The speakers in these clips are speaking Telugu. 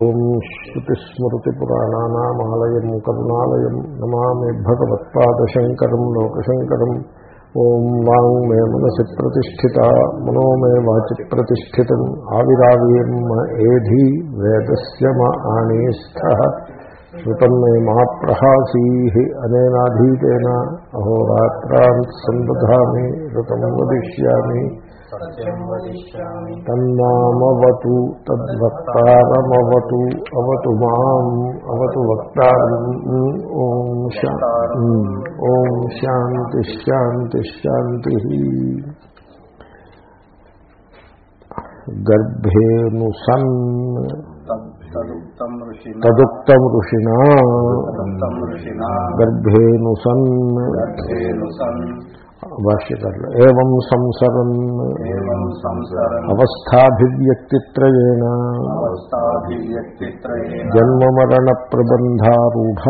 ఓం శ్రుతిస్మృతిపురాణానామాలయం కరుణాలయం నమామి భగవత్పాదశంకరం లోకశంకరం. ఓం వాంగ్ మే మనసి ప్రతిష్ఠిత మనో మే వాచి ప్రతిష్ఠితం. ఆవిరావీర్మ ఏధి వేదస్య మా ఆనీస్థ. శృతం మే మా ప్రహాసీ అనేనాధీతేన. అహోరాత్రాన్ సందధామి ఋతం వదిష్యామి తన్నామవతు తద్వక్తారమవతు అవతు మాం అవతు వక్తారం ఓం ఓం శాంతి శాంతి శాంతి గర్భేను సన్ తదుక్తం ఋషిణ గర్భేను సన్ భాష్యకర్లు. ఏం సంసరన్? అవస్థాభివ్యక్తిత్రయేణ జన్మమరణ ప్రబంధారూఢ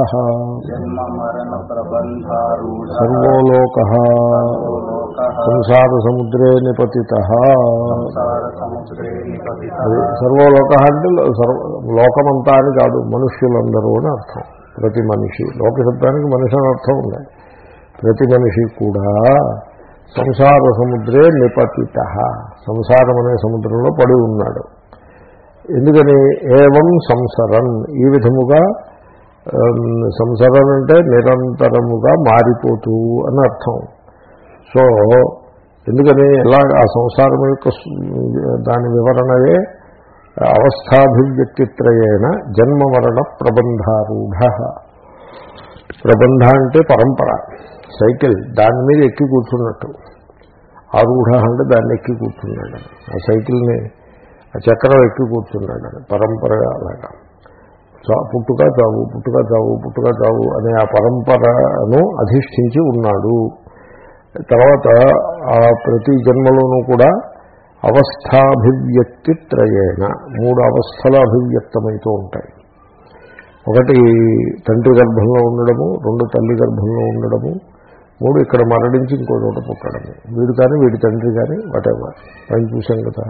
జన్మ మరణ ప్రబంధారూఢ సర్వో లోక లోకః సంసార సముద్రే నిపతి సంసార సముద్రే నిపతితః. అది సర్వలోక అంటే లోకమంతా అని కాదు మనుష్యులందరూ అని అర్థం. ప్రతి మనిషి. లోక శబ్దానికి మనిషి అని అర్థం ఉంది ప్రతి మనిషి కూడా సంసార సముద్రే నిపతిత. సంసారం అనే సముద్రంలో పడి ఉన్నాడు. ఎందుకని? ఏవం సంసరన్. ఈ విధముగా సంసరం సంసరన్ అంటే నిరంతరముగా మారిపోతూ అని అర్థం. సో ఎందుకని? ఎలా ఆ సంసారం యొక్క దాని వివరణయే అవస్థాభివ్యక్తిత్రయేణ జన్మ మరణ ప్రబంధారూఢ. ప్రబంధ అంటే పరంపర. సైకిల్ దాని మీద ఎక్కి కూర్చున్నట్టు. ఆరూఢ అంటే దాన్ని ఎక్కి కూర్చున్నాడు. ఆ సైకిల్ని ఆ చక్రం ఎక్కి కూర్చున్నాడు. పరంపరగా అలాగా. చా- పుట్టుక చావు పుట్టుక చావు పుట్టుక చావు అనే ఆ పరంపరను అధిష్ఠించి ఉన్నాడు. తర్వాత ఆ ప్రతి జన్మలోనూ కూడా అవస్థాభివ్యక్తి త్రయేణ మూడు అవస్థలు అభివ్యక్తమవుతూ ఉంటాయి. ఒకటి తండ్రి గర్భంలో ఉండడము రెండు తల్లి గర్భంలో ఉండడము మూడు ఇక్కడ మరణించి ఇంకో చోట పుట్టడము. వీడు కానీ వీడి తండ్రి కానీ వాటెవర్ పైన చూశాం కదా.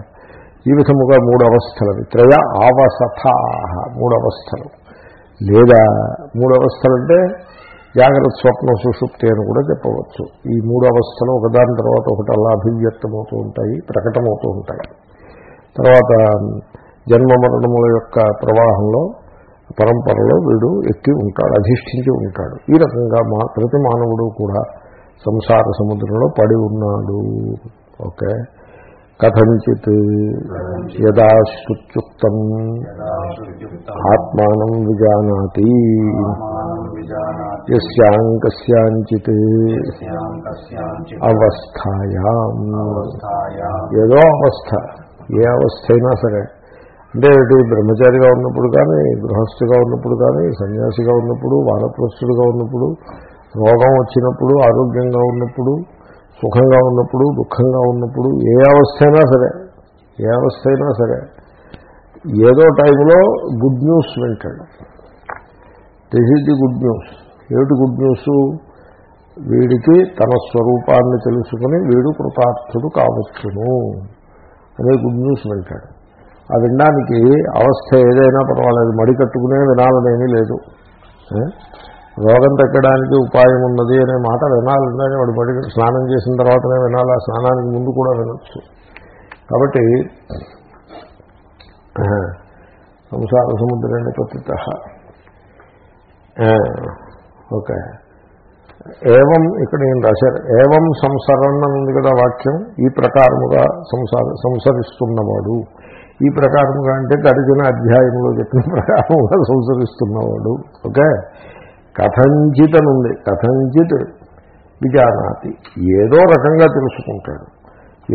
ఈ విధముగా మూడు అవస్థలు త్రయ ఆవసథా మూడు అవస్థలు లేదా మూడు అవస్థలంటే జాగ్రత్త స్వప్న సుషుప్తి అని కూడా చెప్పవచ్చు. ఈ మూడు అవస్థలు ఒకదాని తర్వాత ఒకటి అలా అభివ్యక్తమవుతూ ఉంటాయి ప్రకటమవుతూ ఉంటాయి. తర్వాత జన్మ మరణముల యొక్క ప్రవాహంలో పరంపరలో వీడు ఎక్కి ఉంటాడు అధిష్ఠించి ఉంటాడు. ఈ రకంగా మా ప్రతి మానవుడు కూడా సంసార సముద్రంలో పడి ఉన్నాడు. ఓకే? కథంచిత్ యదా శుత్యుక్తం ఆత్మానం విజానాతి ఎస్యాంకస్యాంచిత్ అవస్థాయా. ఏదో అవస్థ ఏ అవస్థ అయినా సరే. అంటే ఇది బ్రహ్మచారిగా ఉన్నప్పుడు కానీ గృహస్థుగా ఉన్నప్పుడు కానీ సన్యాసిగా ఉన్నప్పుడు వానప్రస్తుడిగా ఉన్నప్పుడు రోగం వచ్చినప్పుడు ఆరోగ్యంగా ఉన్నప్పుడు సుఖంగా ఉన్నప్పుడు దుఃఖంగా ఉన్నప్పుడు ఏ అవస్థ అయినా సరే ఏ అవస్థ అయినా సరే ఏదో టైంలో గుడ్ న్యూస్ వింటాడు this is the good news ఏమిటి గుడ్ న్యూస్ వీడికి తన స్వరూపాన్ని తెలుసుకుని వీడు కృతార్థుడు కావచ్చును అనే గుడ్ న్యూస్ వింటాడు. ఆ వినడానికి అవస్థ ఏదైనా పర్వాలేదు. మడి కట్టుకునే వినాలనేమీ లేదు. రోగం తగ్గడానికి ఉపాయం ఉన్నది అనే మాట వినాలంటే వాడు మడి స్నానం చేసిన తర్వాతనే వినాలి. ఆ స్నానానికి ముందు కూడా వినొచ్చు. కాబట్టి సంసార సముద్రాన్ని పతిత. ఓకే. ఏవం ఇక్కడ నేను రాశారు ఏవం సంసరణ ఉంది కదా వాక్యం. ఈ ప్రకారముగా సంసార సంసరిస్తున్నవాడు. ఈ ప్రకారముగా అంటే గడిచిన అధ్యాయంలో చెప్పిన ప్రకారంగా సంసరిస్తున్నవాడు ఓకే? కథంచిత్ అని ఉంది కథంచిత్ విజానాతి ఏదో రకంగా తెలుసుకుంటాడు.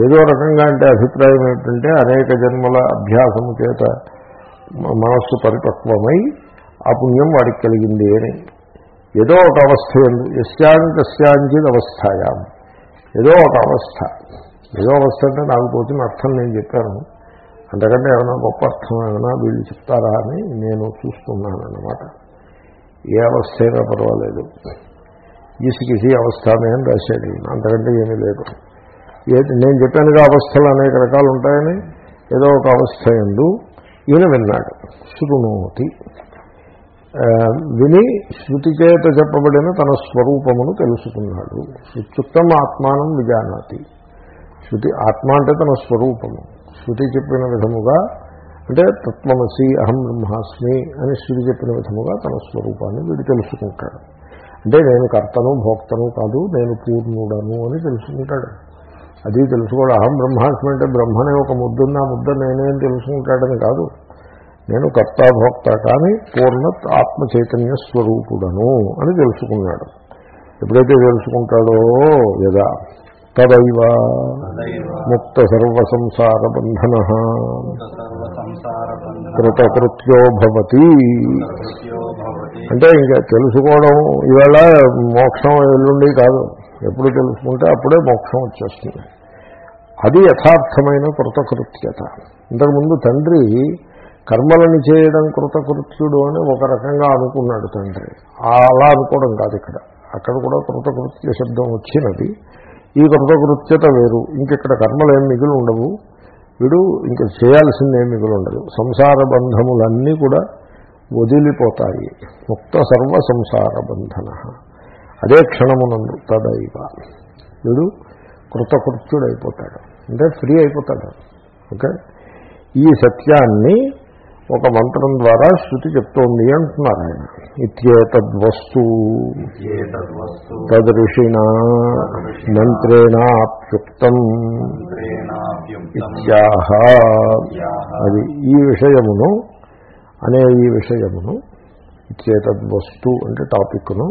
ఏదో రకంగా అంటే అభిప్రాయం ఏంటంటే అనేక జన్మల అభ్యాసము చేత మనస్సు పరిపక్వమై ఆ పుణ్యం వాడికి కలిగింది అని. ఏదో ఒక అవస్థ ఎందు యస్యాం కస్యాంచిత్ అవస్థాయా. ఏదో ఒక అవస్థ. ఏదో అవస్థ అంటే నాకు తోచిన అర్థం నేను చెప్పాను. అంతకంటే ఏమైనా గొప్ప అర్థం ఏమైనా వీళ్ళు చెప్తారా అని నేను చూస్తున్నాను అన్నమాట ఏ అవస్థ అయినా పర్వాలేదు. ఈసికిసి అవస్థ అని రాశాడు అంతకంటే ఏమీ లేదు. ఏది నేను చెప్పానుగా అవస్థలు అనేక రకాలు ఉంటాయని ఏదో ఒక అవస్థ ఎందు ఈయన విన్నాడు. శృణోతి విని శృతి చేత చెప్పబడిన తన స్వరూపమును తెలుసుకున్నాడు. ఇత్యుక్తం ఆత్మానం విజానాతి. శృతి ఆత్మ అంటే తన స్వరూపము. శృతి చెప్పిన విధముగా అంటే తత్వమసి అహం బ్రహ్మాస్మి అని శృతి చెప్పిన విధముగా తన స్వరూపాన్ని వీడు తెలుసుకుంటాడు. అంటే నేను కర్తను భోక్తను కాదు నేను పూర్ణుడను అని తెలుసుకుంటాడు. అది తెలుసుకోవడం అహం బ్రహ్మాస్మి అంటే బ్రహ్మనే ఒక ముద్దున్న ముద్ద నేనేం తెలుసుకుంటాడని కాదు. నేను కర్త భోక్త కానీ పూర్ణ ఆత్మ చైతన్య స్వరూపుడను అని తెలుసుకున్నాడు. ఎప్పుడైతే తెలుసుకుంటాడో యదా? తదైవ ముక్త సర్వ సంసార బంధన కృతకృత్యో భవతి. కృత్యో భవతి. అంటే ఇంకా తెలుసుకోవడం ఇవాళ మోక్షం ఎల్లుండి కాదు. ఎప్పుడు తెలుసుకుంటే అప్పుడే మోక్షం వచ్చేస్తుంది. అది యథార్థమైన కృతకృత్యత. ఇంతకుముందు తండ్రి కర్మలను చేయడం కృతకృత్యుడు అని ఒక రకంగా అనుకున్నాడు తండ్రి. అలా అనుకోవడం కాదు ఇక్కడ. అక్కడ కూడా కృతకృత్య శబ్దం వచ్చినది. ఈ కృతకృత్యత వేరు. ఇంకెక్కడ కర్మలు ఏం మిగిలి ఉండవు. వీడు ఇంకా చేయాల్సిందేం మిగిలి ఉండదు. సంసార బంధములన్నీ కూడా వదిలిపోతాయి. ముక్త సర్వ సంసార బంధన. అదే క్షణమునందు తదైవ. వీడు కృతకృత్యుడైపోతాడు. అంటే ఫ్రీ అయిపోతాడు. ఓకే? ఈ సత్యాన్ని ఒక మంత్రం ద్వారా శృతి చెప్తోంది అంటున్నారు ఆయన. ఇత్యేతద్వస్తు. తదృషిణ మంత్రేణాప్యుక్తం. ఇత్యాహ. అది ఈ విషయమును అనే ఈ విషయమును ఇచ్చేతద్వస్తు అంటే టాపిక్ను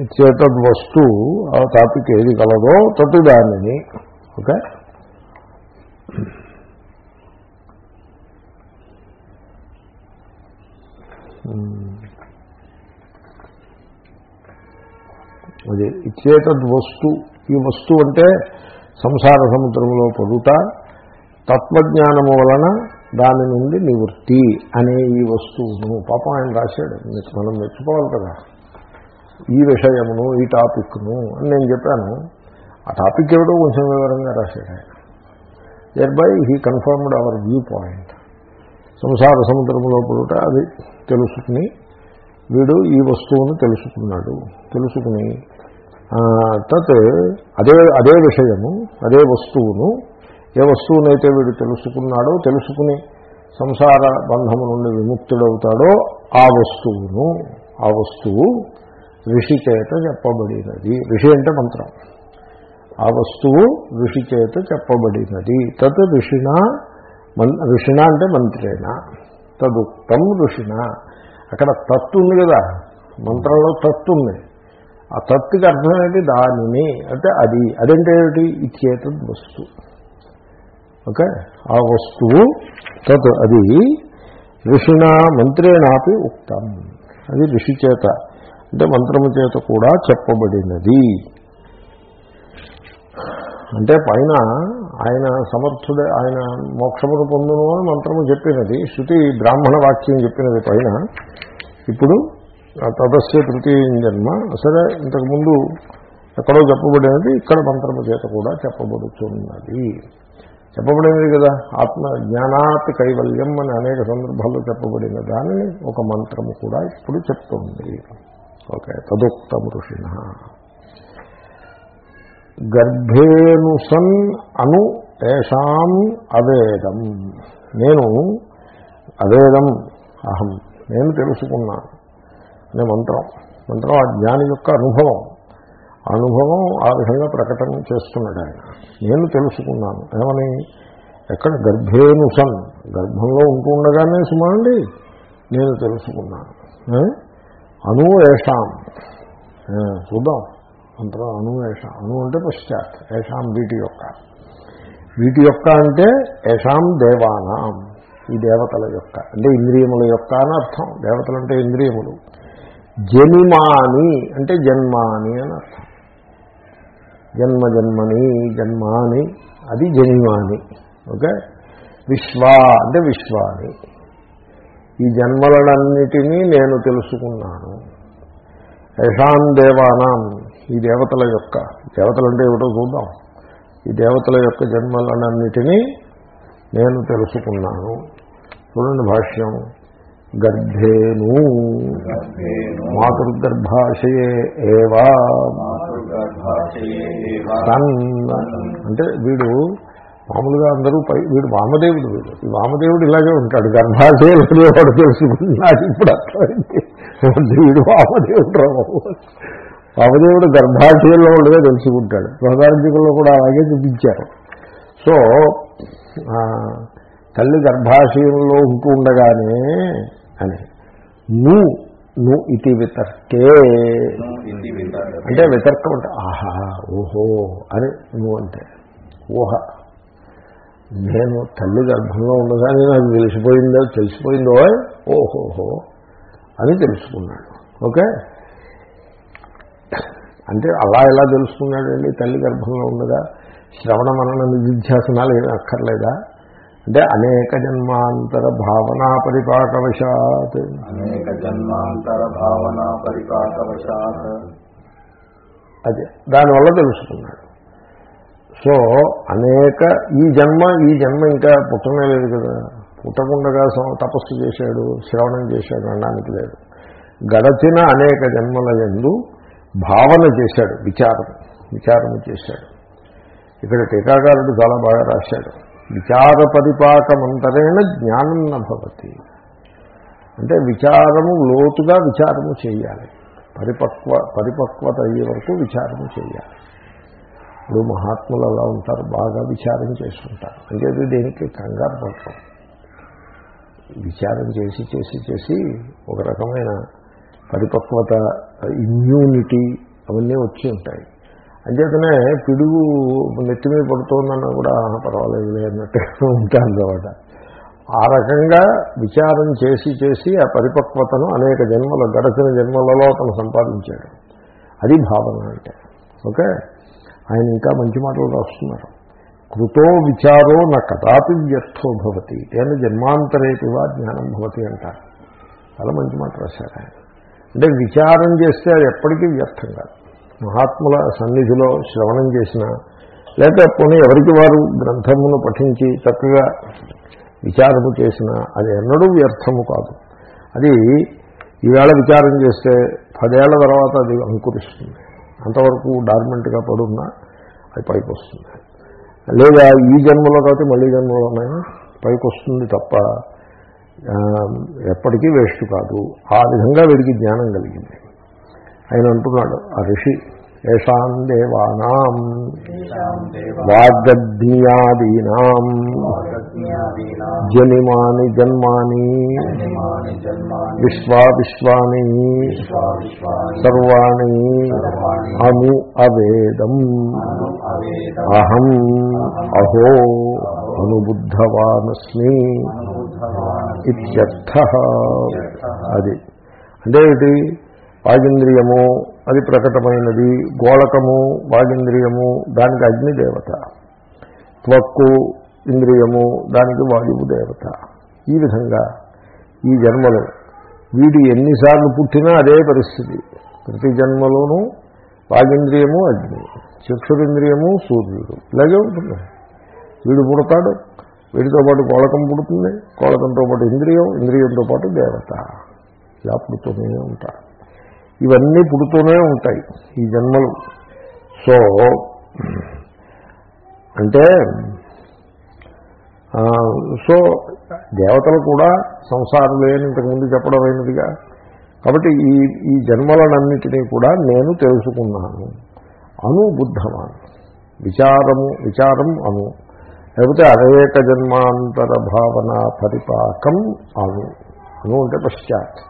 ఇచ్చేతద్వస్తు ఆ టాపిక్ ఏది కలదో తటు దానిని ఓకే? అది ఇచ్చేటద్ వస్తు ఈ వస్తువు అంటే సంసార సముద్రంలో పడుట తత్వజ్ఞానము వలన దాని నుండి నివృత్తి అనే ఈ వస్తువును పాపం ఆయన రాశాడు. మీకు మనం మెచ్చుకోవాలి కదా. ఈ విషయమును ఈ టాపిక్ను అని నేను చెప్పాను. ఆ టాపిక్ ఏమిటో కొంచెం వివరంగా రాశాడు ఆయన. Thereby he confirmed our view point సంసార సముద్రంలో పడుట అది తెలుసుకుని వీడు ఈ వస్తువును తెలుసుకున్నాడు. తెలుసుకుని తత్ అదే అదే విషయము అదే వస్తువును ఏ వస్తువునైతే వీడు తెలుసుకున్నాడో తెలుసుకుని సంసార బంధము నుండి విముక్తుడవుతాడో ఆ వస్తువును ఆ వస్తువు ఋషి చేత చెప్పబడినది. ఋషి అంటే మంత్రం. ఆ వస్తువు ఋషి చేత చెప్పబడినది. తత్ ఋషిణ మన్ ఋషిణ అంటే మంత్రేణ తదుక్తం ఋషిణ అక్కడ తత్తు ఉంది కదా మంత్రంలో తత్తు ఉంది. ఆ తత్తుకి అర్థం ఏంటి? దానిని అంటే అది అదంటే? ఏమిటి? వస్తువు వస్తు. ఓకే? ఆ వస్తువు తత్ అది ఋషిణ మంత్రేణాపి ఉక్తం. అది ఋషి చేత అంటే మంత్రము చేత కూడా చెప్పబడినది. అంటే పైన ఆయన సమర్థుడే ఆయన మోక్షమును పొందును అని మంత్రము చెప్పినది. శృతి బ్రాహ్మణ వాక్యం చెప్పినది పైన. ఇప్పుడు ఆ తదస్య తృతీయ జన్మ. సరే ఇంతకుముందు ఎక్కడో చెప్పబడినది ఇక్కడ మంత్రము చేత కూడా చెప్పబడుతున్నది. చెప్పబడినది కదా ఆత్మ జ్ఞానాత్ కైవల్యం అని అనేక సందర్భాల్లో చెప్పబడిన దానిని ఒక మంత్రము కూడా ఇప్పుడు చెప్తోంది. ఓకే తదుక్తం ఋషిణ. గర్భేనుసన్ అను ఏషాం అవేదం. నేను అవేదం. అహం. నేను తెలుసుకున్నాను అనే మంత్రం. మంత్రం ఆ జ్ఞాని యొక్క అనుభవం. అనుభవం ఆ విధంగా ప్రకటన చేస్తున్నాడు ఆయన. నేను తెలుసుకున్నాను. ఏమని? ఎక్కడ? గర్భేనుసన్ గర్భంలో ఉంటుండగానే ఉండగానే సుమండి నేను తెలుసుకున్నాను. అను ఏషాం. చూద్దాం. మంత్రం అను ఏష. అణు అంటే పశ్చాత్ ఏషాం వీటి యొక్క. వీటి యొక్క అంటే ఏషాం దేవానాం ఈ దేవతల యొక్క. అంటే ఇంద్రియముల యొక్క అని అర్థం. దేవతలు అంటే ఇంద్రియములు. జనిమాని అంటే జన్మాని అని అర్థం. జన్మ జన్మని జన్మాని అది జనిమాని. ఓకే? విశ్వా అంటే విశ్వాని. ఈ జన్మలన్నిటినీ నేను తెలుసుకున్నాను. యశాన్ దేవానాం ఈ దేవతల యొక్క దేవతలు అంటే ఏమిటో చూద్దాం. ఈ దేవతల యొక్క జన్మలన్నిటినీ నేను తెలుసుకున్నాను. చూడండి భాష్యం. గర్భేను మాతృగర్భాశయే ఏవా. సన్ అంటే వీడు మామూలుగా అందరూ పై వీడు వామదేవుడు వీడు. ఈ వామదేవుడు ఇలాగే ఉంటాడు. గర్భాశయంలో వాడు తెలుసుకున్నాడు ఇప్పుడు అర్థమైంది. వీడు వామదేవుడు రావు వామదేవుడు గర్భాశయంలో ఉండగా తెలుసుకుంటాడు స్వగార్జికల్లో కూడా అలాగే చూపించారు. సో తల్లి గర్భాశయంలో ఉంటూ ఉండగానే అని ను ను ఇతి వితర్కే. ఇది వితర్కే. అంటే వితర్కం అంటే ఆహా ఓహో అని నువ్వు అంటే ఊహ నేను తల్లి గర్భంలో ఉండగానే నాకు తెలిసిపోయిందో తెలిసిపోయిందో ఓహోహో అని తెలుసుకున్నాడు. ఓకే? అంటే అలా ఎలా తెలుసుకున్నాడండి? తల్లి గర్భంలో ఉండగా శ్రవణ మనన నిధిధ్యాసనాలు ఏమీ అక్కర్లేదా? అంటే అనేక జన్మాంతర భావనా పరిపాకవశాత్. అనేక జన్మాంతర భావన పరిపాకవశాత్. అదే దానివల్ల తెలుసుకున్నాడు. సో అనేక ఈ జన్మ ఈ జన్మ ఇంకా పుట్టనే లేదు కదా. పుట్టకుండగా సం- తపస్సు చేశాడు శ్రవణం చేశాడు అనడానికి లేదు. గడచిన అనేక జన్మల ఎందు భావన చేశాడు విచారం విచారము చేశాడు. ఇక్కడ టీకాకారుడు చాలా బాగా రాశాడు. విచార పరిపాకమంతరేణ జ్ఞానం నభవతి అంటే విచారము లోతుగా విచారము చేయాలి. పరిపక్వ పరిపక్వత అయ్యే వరకు విచారము చేయాలి. ఇప్పుడు మహాత్ములు అలా ఉంటారు బాగా విచారం చేసుకుంటారు. అంటే దేనికి? కంగారు పడతాం విచారం చేసి చేసి చేసి ఒక రకమైన పరిపక్వత ఇమ్యూనిటీ అవన్నీ వచ్చి ఉంటాయి. అంచేతనే పిడుగు నెత్తి మీద పడుతోందన్నా కూడా పర్వాలేదు పర్వాలేదులే అన్నట్టుగా ఉంటాను అనమాట ఆ రకంగా విచారం చేసి చేసి ఆ పరిపక్వతను అనేక జన్మల గడచిన జన్మలలో అతను సంపాదించాడు. అది భావన అంటే. ఓకే? ఆయన ఇంకా మంచి మాటలు రాస్తున్నారు. కృతో విచారో నా కదాపి వ్యర్థో భవతి. తేన జన్మాంతరేటివా జ్ఞానం భవతి అంటారు. చాలా మంచి మాట రాశారు ఆయన. అంటే విచారం చేస్తే అది ఎప్పటికీ వ్యర్థం కాదు మహాత్ముల సన్నిధిలో శ్రవణం చేసిన లేకపోతే పోనీ ఎవరికి వారు గ్రంథమును పఠించి చక్కగా విచారము చేసిన అది ఎన్నడూ వ్యర్థము కాదు. అది ఈవేళ విచారం చేస్తే పదేళ్ళ తర్వాత అది అంకురిస్తుంది. అంతవరకు డార్మెంట్గా పడున్నా అది పైకి వస్తుంది లేదా ఈ జన్మలో కాబట్టి మళ్ళీ జన్మలోనైనా పైకి వస్తుంది తప్ప ఎప్పటికీ వేస్ట్ కాదు. ఆ విధంగా వీడికి జ్ఞానం కలిగింది. ఆయన అంటున్నాడు ఆ ఋషి ఏషాం దేవానాం తేషాం జనిమాని జన్మాని విశ్వా విశ్వాని సర్వాణి అను అవేదం అహం అహో అనుబుద్ధవానస్మి అనుబుద్ధవాన్ ఇత్యర్థ. అది. అంటే ఏమిటి? వాగింద్రియము అది ప్రకటమైనది. గోళకము వాగింద్రియము దానికి అగ్నిదేవత. త్వక్కు ఇంద్రియము దానికి వాయువు దేవత. ఈ విధంగా ఈ జన్మలో వీడు ఎన్నిసార్లు పుట్టినా అదే పరిస్థితి. ప్రతి జన్మలోనూ వాగింద్రియము అగ్ని. చక్షురింద్రియము సూర్యుడు. ఇలాగే ఉంటుంది. వీడు పుడతాడు వీడితో పాటు కోళకం పుడుతుంది కోళకంతో పాటు ఇంద్రియం ఇంద్రియంతో పాటు దేవత. ఇలా పుడుతూనే ఉంటారు. ఇవన్నీ పుడుతూనే ఉంటాయి ఈ జన్మలు. సో అంటే సో దేవతలు కూడా సంసారులే అని ఇంతకుముందు చెప్పడం అయినదిగా కాబట్టి ఈ ఈ జన్మలనన్నిటినీ కూడా నేను తెలుసుకున్నాను. అను బుద్ధవాన్. విచారము విచారం అను. లేకపోతే అనేక జన్మాంతర భావన పరిపాకం అను. అను అంటే పశ్చాత్.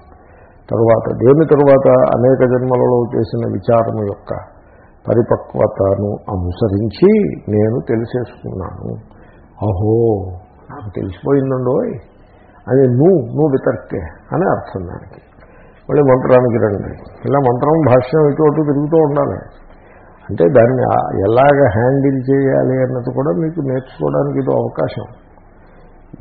తరువాత దేని తరువాత అనేక జన్మలలో చేసిన విచారము యొక్క పరిపక్వతను అనుసరించి నేను తెలిసేసుకున్నాను. అహో నాకు తెలిసిపోయిందండో అది నువ్వు నువ్వు వితర్కే అని అర్థం దానికి. మళ్ళీ మంత్రానికి రండి. ఇలా మంత్రం భాష్యం ఇటు అటు తిరుగుతూ ఉండాలి. అంటే దాన్ని ఎలాగ హ్యాండిల్ చేయాలి అన్నది కూడా మీకు నేర్చుకోవడానికి ఇది అవకాశం.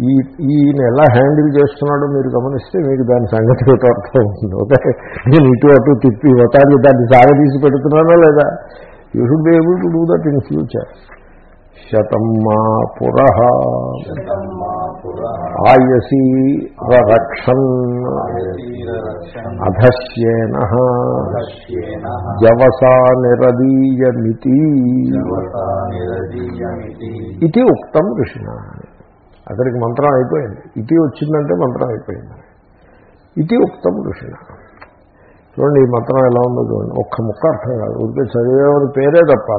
ఈ ఈయన ఎలా హ్యాండిల్ చేస్తున్నాడో మీరు గమనిస్తే మీకు దాని సంగతి ఏదో అర్థం అవుతుంది ఓకే? నేను ఇటు అటు తిప్పి ఒకటి దాన్ని సాగదీసి పెడుతున్నానో లేదా? You should be able to do that in future శతం మా పుర ఆయసీ రక్షన్ అధశ్యేన జవసా నిరదీయమితి ఇది ఉక్తం కృష్ణ అక్కడికి మంత్రం అయిపోయింది. ఇది వచ్చిందంటే మంత్రం అయిపోయింది. ఇది ఉక్తం కృష్ణ చూడండి ఈ మంత్రం ఎలా ఉందో చూడండి. ఒక్క ముక్క అర్థం కాదు. ఊరికే చదివేవారి పేరే తప్ప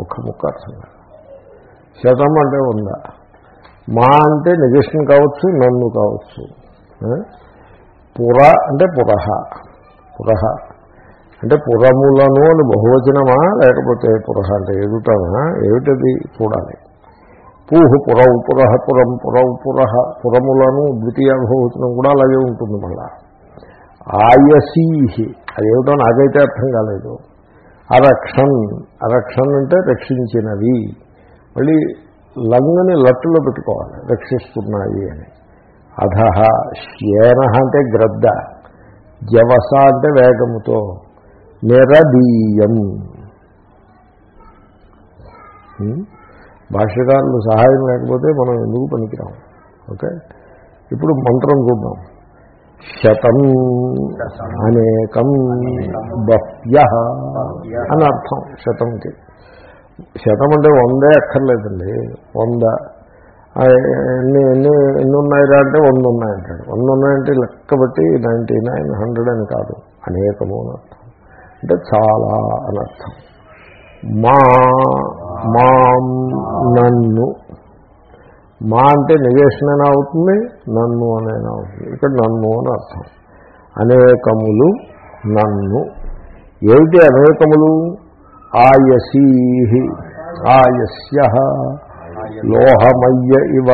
ఒక్క ముక్క అర్థం కాదు. శతం అంటే ఉందా మా అంటే నిజేషన్ కావచ్చు నన్ను కావచ్చు. పుర అంటే పురహ. పురహ. అంటే పురములను అని బహువచనమా లేకపోతే పురహ అంటే ఎదుటమా ఏమిటది? చూడాలి. పూహు పురవు పురహ పురం పురవు పురహ పురములను ద్వితీయ బహువచనం కూడా అలాగే ఉంటుంది మళ్ళా. ఆయసీహి. అదేమిటో నాకైతే అర్థం కాలేదు. అరక్షన్ అరక్షన్ అంటే రక్షించినవి. మళ్ళీ లంగని లట్టులో పెట్టుకోవాలి. రక్షిస్తున్నాయి అని. అధహ శ్యేన అంటే గ్రద్ద. జవస అంటే వేగముతో. నిరదీయం. భాష్యకారులు సహాయం లేకపోతే మనం ఎందుకు పనికిరాం? ఓకే? ఇప్పుడు మంత్రం చూద్దాం. శతం అనేకం బహ్య అని అర్థం. శతంకి. శతం అంటే వందే అక్కర్లేదండి. వంద. ఎన్ని ఎన్ని ఎన్ని ఉన్నాయిరా అంటే వంద ఉన్నాయంటాడు వంద ఉన్నాయంటే లెక్క బట్టి నైంటీ నైన్ హండ్రెడ్ అని కాదు. అనేకము అని అర్థం. అంటే చాలా అని అర్థం. మా మాం నన్ను. మా అంటే నివేశన అయినా అవుతుంది నన్ను అనైనా అవుతుంది. ఇక్కడ నన్ను అని అర్థం. అనేకములు నన్ను. ఏమిటి అనేకములు? ఆయసీ ఆయస్య లోహమయ్య ఇవ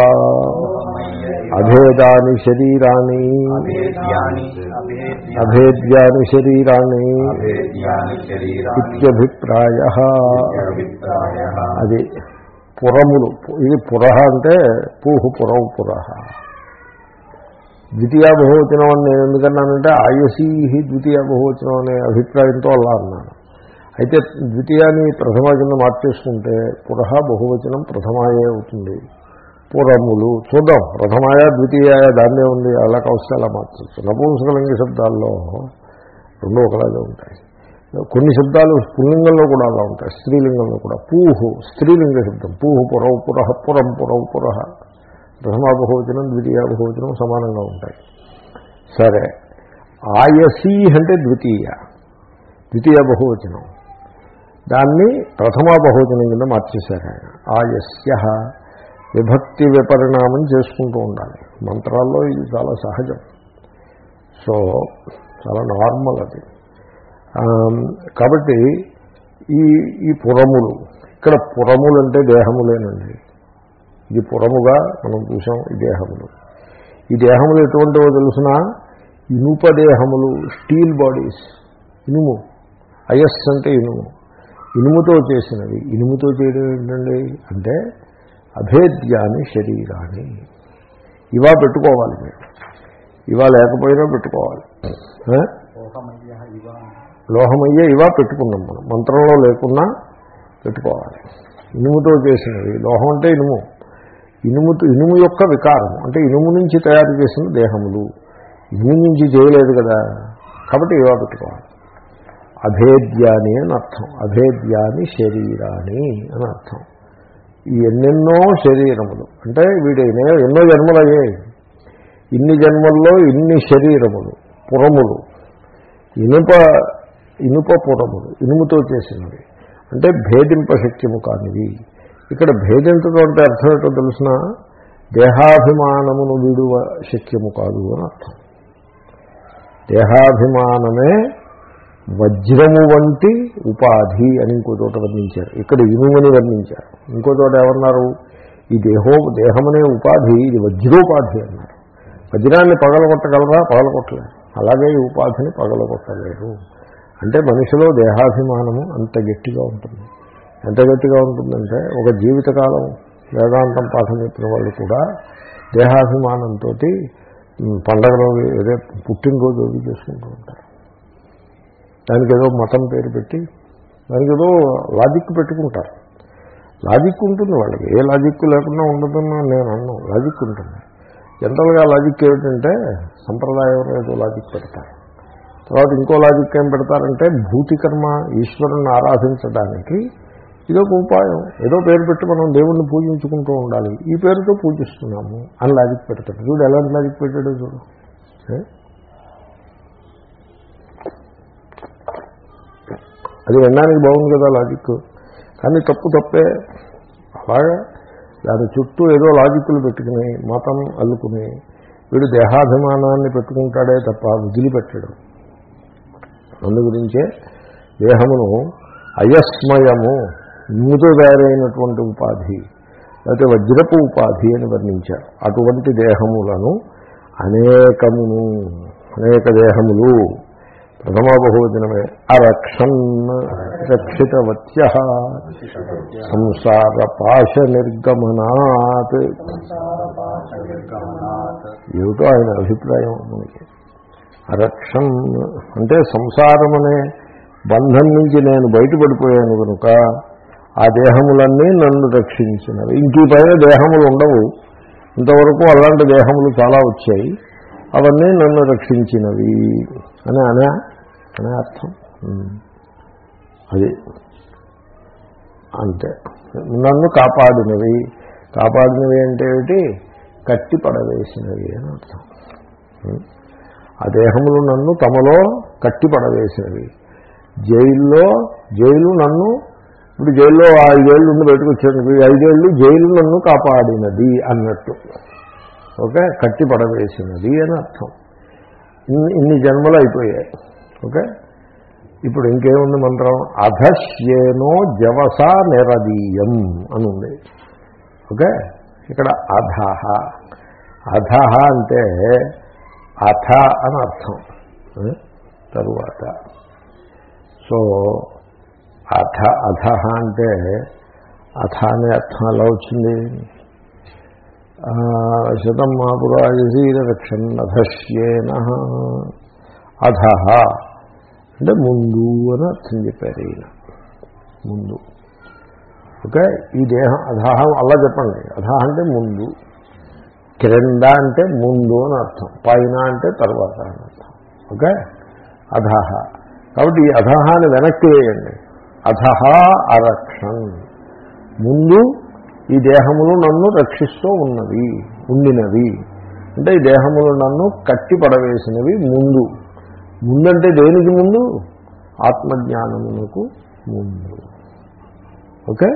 అభేదాని శరీరాణి అభేద్యాని శరీరాణి శరీరాన్ని ఇత్యభిప్రాయ. అది పురములు. ఇది పుర అంటే పూహు పురవు పురహ. ద్వితీయ బహువచనం అని నేను ఎందుకన్నానంటే ఆయసీ ద్వితీయ బహువచనం అనే అభిప్రాయంతో అలా అన్నాను. అయితే ద్వితీయాన్ని ప్రథమ కింద మార్చేసుకుంటే పురహ బహువచనం ప్రథమాయే అవుతుంది. పురములు. చూద్దాం. ప్రథమాయ ద్వితీయాయ దాన్నే ఉంది. అలా కవస్తే అలా మార్చచ్చు నపూంసకలింగ శబ్దాల్లో రెండు ఒకలాగే ఉంటాయి. కొన్ని శబ్దాలు పుల్లింగంలో కూడా అలా ఉంటాయి. స్త్రీలింగంలో కూడా. పూహు స్త్రీలింగ శబ్దం. పూహు పురవు పురహ పురం పురవు పురహ ప్రథమ బహువచనం ద్వితీయ బహువచనం సమానంగా ఉంటాయి. సరే. ఆయసీ అంటే ద్వితీయ. ద్వితీయ బహువచనం. దాన్ని ప్రథమా బహుజనం కింద మార్చేశారు ఆయన. ఆయస్య విభక్తి విపరిణామం చేసుకుంటూ ఉండాలి. మంత్రాల్లో ఇది చాలా సహజం. సో చాలా నార్మల్ అది. కాబట్టి ఈ ఈ పురములు ఇక్కడ పురములు అంటే దేహములేనండి. ఇది పురముగా మనం చూసాం ఈ దేహములు. ఈ దేహములు ఎటువంటివో తెలుసిన? ఇనుప దేహములు స్టీల్ బాడీస్. ఇనుము. అయస్ అంటే ఇనుము. ఇనుముతో చేసినవి ఇనుముతో చేయడం ఏంటండి? అంటే అభేద్యాన్ని శరీరాన్ని. ఇవా పెట్టుకోవాలి మీరు. ఇవా లేకపోయినా పెట్టుకోవాలి? లోహమయ్యే ఇవా. పెట్టుకున్నాం మనం. మంత్రంలో లేకున్నా పెట్టుకోవాలి. ఇనుముతో చేసినవి లోహం అంటే ఇనుము. ఇనుముతో ఇనుము యొక్క వికారం. అంటే ఇనుము నుంచి తయారు చేసిన దేహములు. ఇనుము నుంచి చేయలేదు కదా. కాబట్టి ఇవా పెట్టుకోవాలి. అభేద్యాని అని అర్థం. అభేద్యాని శరీరాని అని అర్థం. ఈ ఎన్నెన్నో శరీరములు. అంటే వీడు ఎన్నో- జన్మలు అయ్యాయి ఇన్ని జన్మల్లో ఇన్ని శరీరములు పురములు. ఇనుప ఇనుప పురములు ఇనుముతో చేసినవి. అంటే భేదింప శక్యము కానివి. ఇక్కడ భేదించడం అంటే అర్థం ఏంటో తెలిసిన? దేహాభిమానమును విడువ శక్యము కాదు అని అర్థం. దేహాభిమానమే వజ్రము వంటి ఉపాధి అని ఇంకో చోట వర్ణించారు. ఇక్కడ ఇనుమని వర్ణించారు. ఇంకో చోట ఏమన్నారు? ఈ దేహో దేహమనే ఉపాధి ఇది వజ్రోపాధి అన్నారు. వజ్రాన్ని పగలగొట్టగలరా? పగలగొట్టలేరు. అలాగే ఈ ఉపాధిని పగలగొట్టలేరు. అంటే మనిషిలో దేహాభిమానము అంత గట్టిగా ఉంటుంది. ఎంత గట్టిగా ఉంటుందంటే ఒక జీవితకాలం వేదాంతం పాఠం చెప్పిన వాళ్ళు కూడా దేహాభిమానంతో పండగలు ఏదో పుట్టినరోజు అవి చేసుకుంటూ ఉంటారు. దానికి ఏదో మతం పేరు పెట్టి దానికి ఏదో లాజిక్ పెట్టుకుంటారు. లాజిక్ ఉంటుంది వాళ్ళకి. ఏ లాజిక్ లేకుండా ఉండదని నేను అన్నాను లాజిక్ ఉంటుంది. జనరల్గా లాజిక్ ఏమిటంటే సంప్రదాయం ఏదో లాజిక్ పెడతారు. తర్వాత ఇంకో లాజిక్ ఏం పెడతారంటే భూతికర్మ ఈశ్వరుని ఆరాధించడానికి ఇదొక ఉపాయం. ఏదో పేరు పెట్టి మనం దేవుణ్ణి పూజించుకుంటూ ఉండాలి. ఈ పేరుతో పూజిస్తున్నాము అని లాజిక్ పెడతాడు చూడు ఎలాంటి లాజిక్ పెట్టాడో చూడు. అది వినడానికి బాగుంది కదా లాజిక్. కానీ తప్పు తప్పే. అలాగా. దాని చుట్టూ ఏదో లాజిక్లు పెట్టుకుని మతం అల్లుకుని వీడు దేహాభిమానాన్ని పెట్టుకుంటాడే తప్ప వదిలిపెట్టడం. అందు గురించే దేహమును అయస్మయము నూతో తయారైనటువంటి ఉపాధి లేకపోతే వజ్రపు ఉపాధి అని వర్ణించారు. అటువంటి దేహములను అనేకమును అనేక దేహములు ప్రథమా బహువచనమే. అరక్షన్ రక్షితవత్య. సంసార పాశ నిర్గమనాత్ ఏమిటో ఆయన అభిప్రాయం మనకి. అరక్షన్ అంటే సంసారం అనే బంధం నుంచి నేను బయటపడిపోయాను కనుక ఆ దేహములన్నీ నన్ను రక్షించినవి. ఇంక పైన దేహములు ఉండవు. ఇంతవరకు అలాంటి దేహములు చాలా వచ్చాయి. అవన్నీ నన్ను రక్షించినవి అని అనే అనే అర్థం. అది అంతే. నన్ను కాపాడినవి. కాపాడినవి అంటే ఏమిటి? కట్టి పడవేసినవి అని అర్థం. ఆ దేహములు నన్ను తమలో కట్టి పడవేసినవి. జైల్లో జైలు నన్ను ఇప్పుడు జైల్లో ఐదేళ్ళు ఉండి బయటకు వచ్చాను ఐదేళ్ళు జైలు నన్ను కాపాడినది అన్నట్టు. ఓకే? కట్టి పడవేసినది అని అర్థం. ఇన్ని ఇన్ని జన్మలు అయిపోయాయి. ఓకే? ఇప్పుడు ఇంకేముంది మంత్రం? అధశ్యేనో జవస నిరదీయం అని ఉంది ఓకే? ఇక్కడ అధహ. అధహ అంటే అథ అని అర్థం. తరువాత. సో అథ అధహ అంటే అథ అనే అర్థం ఎలా వచ్చింది? శతం మాపురాయసీర అధశ్యేన. అధహ అంటే ముందు అని అర్థం చెప్పారు ఈయన. ముందు. ఓకే? ఈ దేహం అధహం అలా చెప్పండి. అధహ అంటే ముందు. క్రింద అంటే ముందు అని అర్థం. పైన అంటే తర్వాత అని అర్థం. ఓకే? అధహ కాబట్టి ఈ అధహాన్ని వెనక్కి వేయండి. అధహ అరక్షన్ ముందు ఈ దేహములు నన్ను రక్షిస్తూ ఉన్నవి ఉండినవి. అంటే ఈ దేహములు నన్ను కట్టి పడవేసినవి ముందు. ముందంటే దేనికి ముందు? ఆత్మజ్ఞానమునకు ముందు. ఓకే?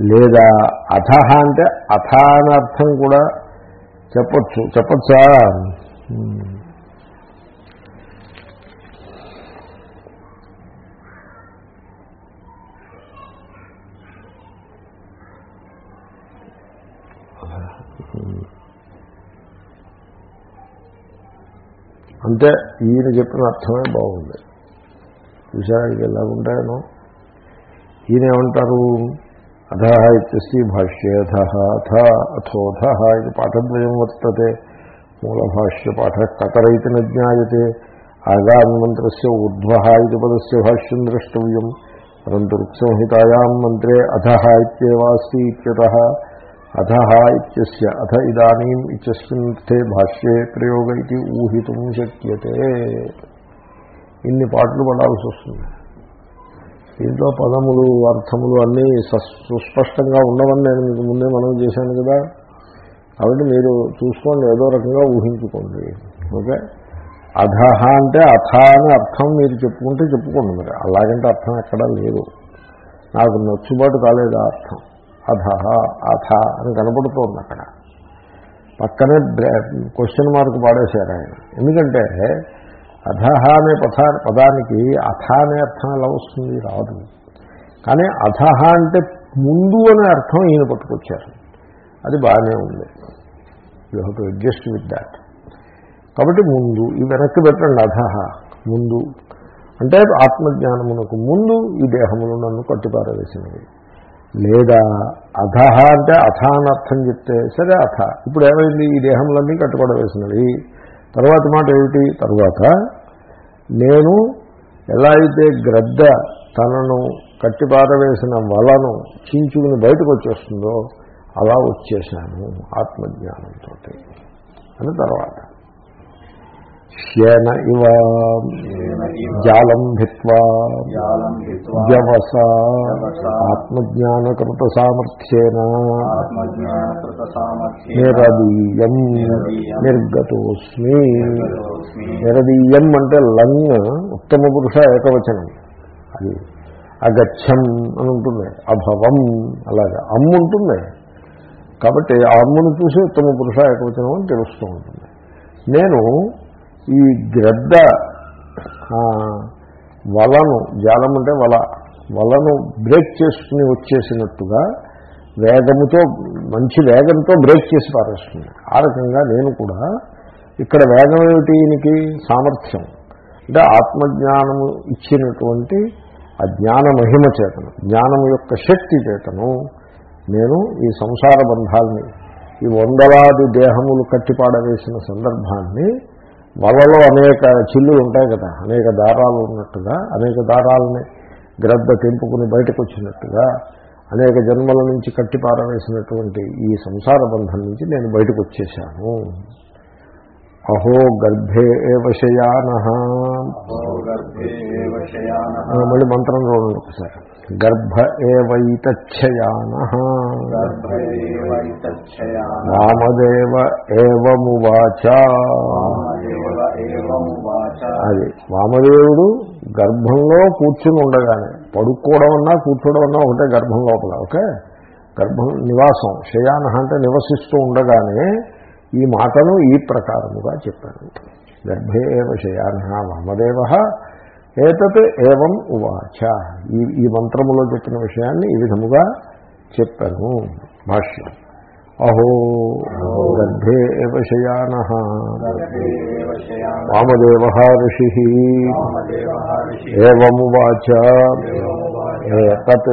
లేదా అథహ అంటే అథ అర్థం కూడా చెప్పచ్చు. చెప్పచ్చా? హ్మ్. అంటే ఈయన చెప్పిన అర్థమే బాగుంది. విషయానికి ఎలాగుంటాయను ఈయన ఏమంటారు అధ ఇత్యస్తి భాష్యేధ అథ అథోధ ఇది పాఠద్వయం వర్తతే. మూల భాష్య పాఠ కతరైతిన జ్ఞాయతే. ఆగాన్మంత్రస్య ఊర్ధ్వ ఇది పదస్య భాష్యం ద్రష్టవ్యం. పరంతు రుక్సంహితాయాం మంత్రే అధ ఇత్యేవాస్తి ఇత్యత. అధ ఇత్య అథ ఇదానీం ఇచ్చే భాష్యే ప్రయోగ ఇది ఊహితం శక్యతే. ఇన్ని పాటలు పడాల్సి వస్తుంది. దీంట్లో పదములు అర్థములు అన్నీ సస్- సుస్పష్టంగా ఉండవని నేను మీకు ముందే మనం చేశాను కదా. కాబట్టి మీరు చూసుకోండి ఏదో రకంగా ఊహించుకోండి. ఓకే? అధహ అంటే అథ అని అర్థం మీరు చెప్పుకుంటే చెప్పుకోండి మరి. అలాగంటే అర్థం ఎక్కడా లేదు. నాకు నచ్చుబాటు కాలేదు అర్థం. అధహ అథ అని కనపడుతోంది అక్కడ. పక్కనే క్వశ్చన్ మార్క్ పాడేశారు ఆయన. ఎందుకంటే అధహ అనే పథ పదానికి అథ అనే అర్థం ఎలా వస్తుంది రాదు. కానీ అధహ అంటే ముందు అనే అర్థం ఈయన పట్టుకొచ్చారు. అది బాగానే ఉంది. You have to adjust with that కాబట్టి ముందు ఈ వెనక్కి పెట్టండి అధహ ముందు. అంటే ఆత్మజ్ఞానమునకు ముందు ఈ దేహములు నన్ను కట్టిపారవేసినవి లేదా అధహ అంటే అథ అర్థం చెప్తే సరే అథ ఇప్పుడు ఏమైంది? ఈ దేహములన్నీ కట్టుబడవేసినవి తర్వాత మాట ఏమిటి? తర్వాత నేను ఎలా అయితే గ్రద్ద తనను కట్టిపారవేసిన వలను చించుకుని బయటకు వచ్చేస్తుందో అలా వచ్చేసాను ఆత్మజ్ఞానంతో అని తర్వాత శ్యేన ఇవ జాలం భిత్వా వ్యవస ఆత్మజ్ఞానకృత సామర్థ్యేన నిరదీయం నిర్గతోస్మి నిరదీయం అంటే లంగ్ ఉత్తమ పురుష ఏకవచనం. అది అగచ్చం అని ఉంటుంది అభవం అలాగా. అమ్ము ఉంటుంది. కాబట్టి ఆ అమ్మును చూసి ఉత్తమ పురుష ఏకవచనం అని తెలుస్తూ ఉంటుంది. నేను ఈ గ్రద్ద వలను జాలం అంటే వల వలను బ్రేక్ చేసుకుని వచ్చేసినట్టుగా వేగముతో మంచి వేగంతో బ్రేక్ చేసి పారేస్తుంది. ఆ రకంగా నేను కూడా ఇక్కడ వేగం ఏమిటి ఈయనకి? సామర్థ్యం. అంటే ఆత్మజ్ఞానము ఇచ్చినటువంటి ఆ జ్ఞాన మహిమ చేతను జ్ఞానం యొక్క శక్తి చేతను నేను ఈ సంసార బంధాల్ని ఈ వందలాది దేహములు కట్టిపాడవేసిన సందర్భాన్ని వలలో అనేక చిల్లులు ఉంటాయి కదా అనేక దారాలు ఉన్నట్టుగా అనేక దారాలని గ్రద్ద తెంపుకుని బయటకు వచ్చినట్టుగా అనేక జన్మల నుంచి కట్టిపారవేసినటువంటి ఈ సంసార బంధం నుంచి నేను బయటకు వచ్చేసాను అహో గర్భే వశయాన. మళ్ళీ మంత్రం చూడండి ఒకసారి. గర్భ ఏవైతచ్చయాన. వామదేవ ఏవమువాచ. అది వామదేవుడు గర్భంలో కూర్చుని ఉండగానే పడుకోవడం అన్నా కూర్చోవడం అన్నా ఒకటే గర్భం లోపల ఓకే? గర్భం నివాసం శయాన అంటే నివసిస్తూ ఉండగానే ఈ మాటను ఈ ప్రకారముగా చెప్పాను గర్భే ఏవ శయాన వామదేవ ఏతత్ ఏవం ఉవాచ. ఈ ఈ మంత్రములో చెప్పిన విషయాన్ని ఈ విధముగా చెప్పాను. భాష్యం. అహో గర్భే ఏవ శయాన. వామదేవ ఋషి. ఏవమువాచ ఏతత్.